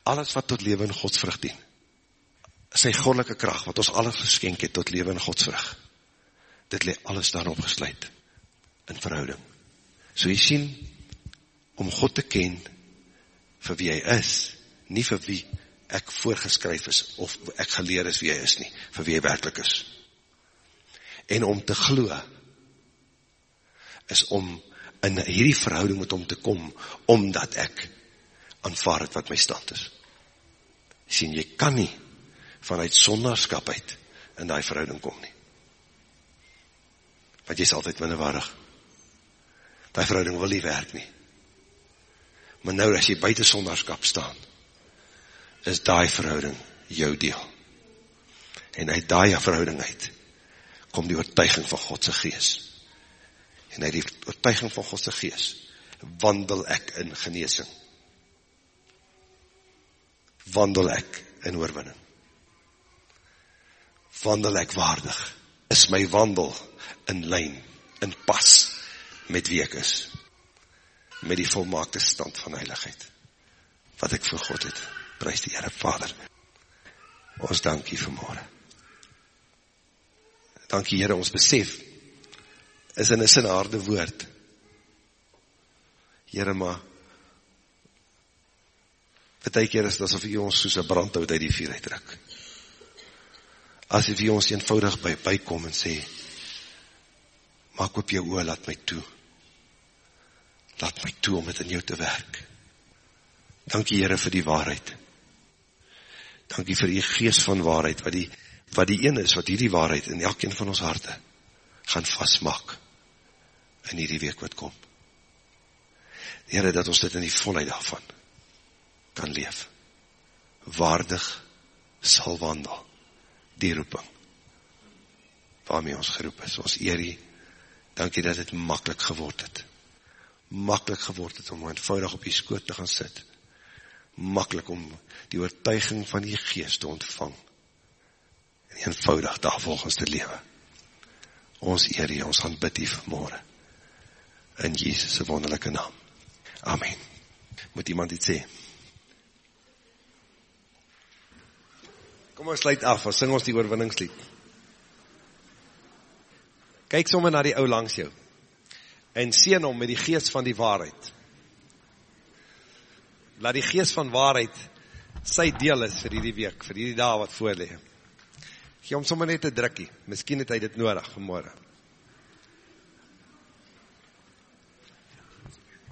alles wat tot leven in Gods vrug dien, sy goddelike kracht, wat ons alles geskenk het tot leven in Gods vrug, dit le alles daarop gesluit, in verhouding. So jy sien, om God te ken, vir wie hy is, nie vir wie ek voorgeskryf is, of ek geleer is wie hy is nie, vir wie hy werkelijk is. En om te glo, is om in hierdie verhouding met hom te kom, omdat ek aanvaard het wat my stand is. Jy sien, jy kan nie vanuit sonderskap uit in die verhouding kom nie want jy is altyd minderwaardig. Die verhouding wil nie werk nie. Maar nou as jy buiten sondarskap staan, is die verhouding jou deel. En uit die verhouding uit, kom die oortuiging van Godse gees. En uit die oortuiging van Godse gees, wandel ek in geneesing. Wandel ek in oorwinning. Wandel ek waardig. Is my wandel in lijn, in pas met wie ek is. Met die volmaakte stand van heiligheid. Wat ek vir God het. Prijs die Heere Vader. Ons dankie vanmorgen. Dankie Heere, ons besef is in een sinhaarde woord. Heere, maar Vertuik keer is het asof jy ons soos een brandhout uit die vuur uitdruk. Asof jy ons eenvoudig by, bykom en sê, maak op jou oor, laat my toe. laat my toe om het in jou te werk. Dankie Heere vir die waarheid. Dankie vir die geest van waarheid, wat die, wat die ene is, wat hierdie waarheid in elkeen van ons harte gaan vastmaak in hierdie week wat kom. Heere, dat ons dit in die volheid daarvan kan leef. Waardig sal wandel die roeping waarmee ons geroep is. Ons eerie, dankie dat het makkelijk geword het. Makkelijk geword het om eenvoudig op die skoot te gaan sit. Makkelijk om die oortuiging van die geest te ontvang. En eenvoudig daar volgens te lewe. Ons eerie, ons gaan bid die vanmorgen. In Jesus' wonderlijke naam. Amen. Moet iemand iets sê? Kom ons sluit af, ons sing ons die oorwinningslied. Kyk sommer na die ou langs jou. En sien hom met die geest van die waarheid. Laat die geest van waarheid sy deel is vir die week, vir die dag wat voorlee. Gee hom sommer net een drukkie, miskien het hy dit nodig vanmorgen.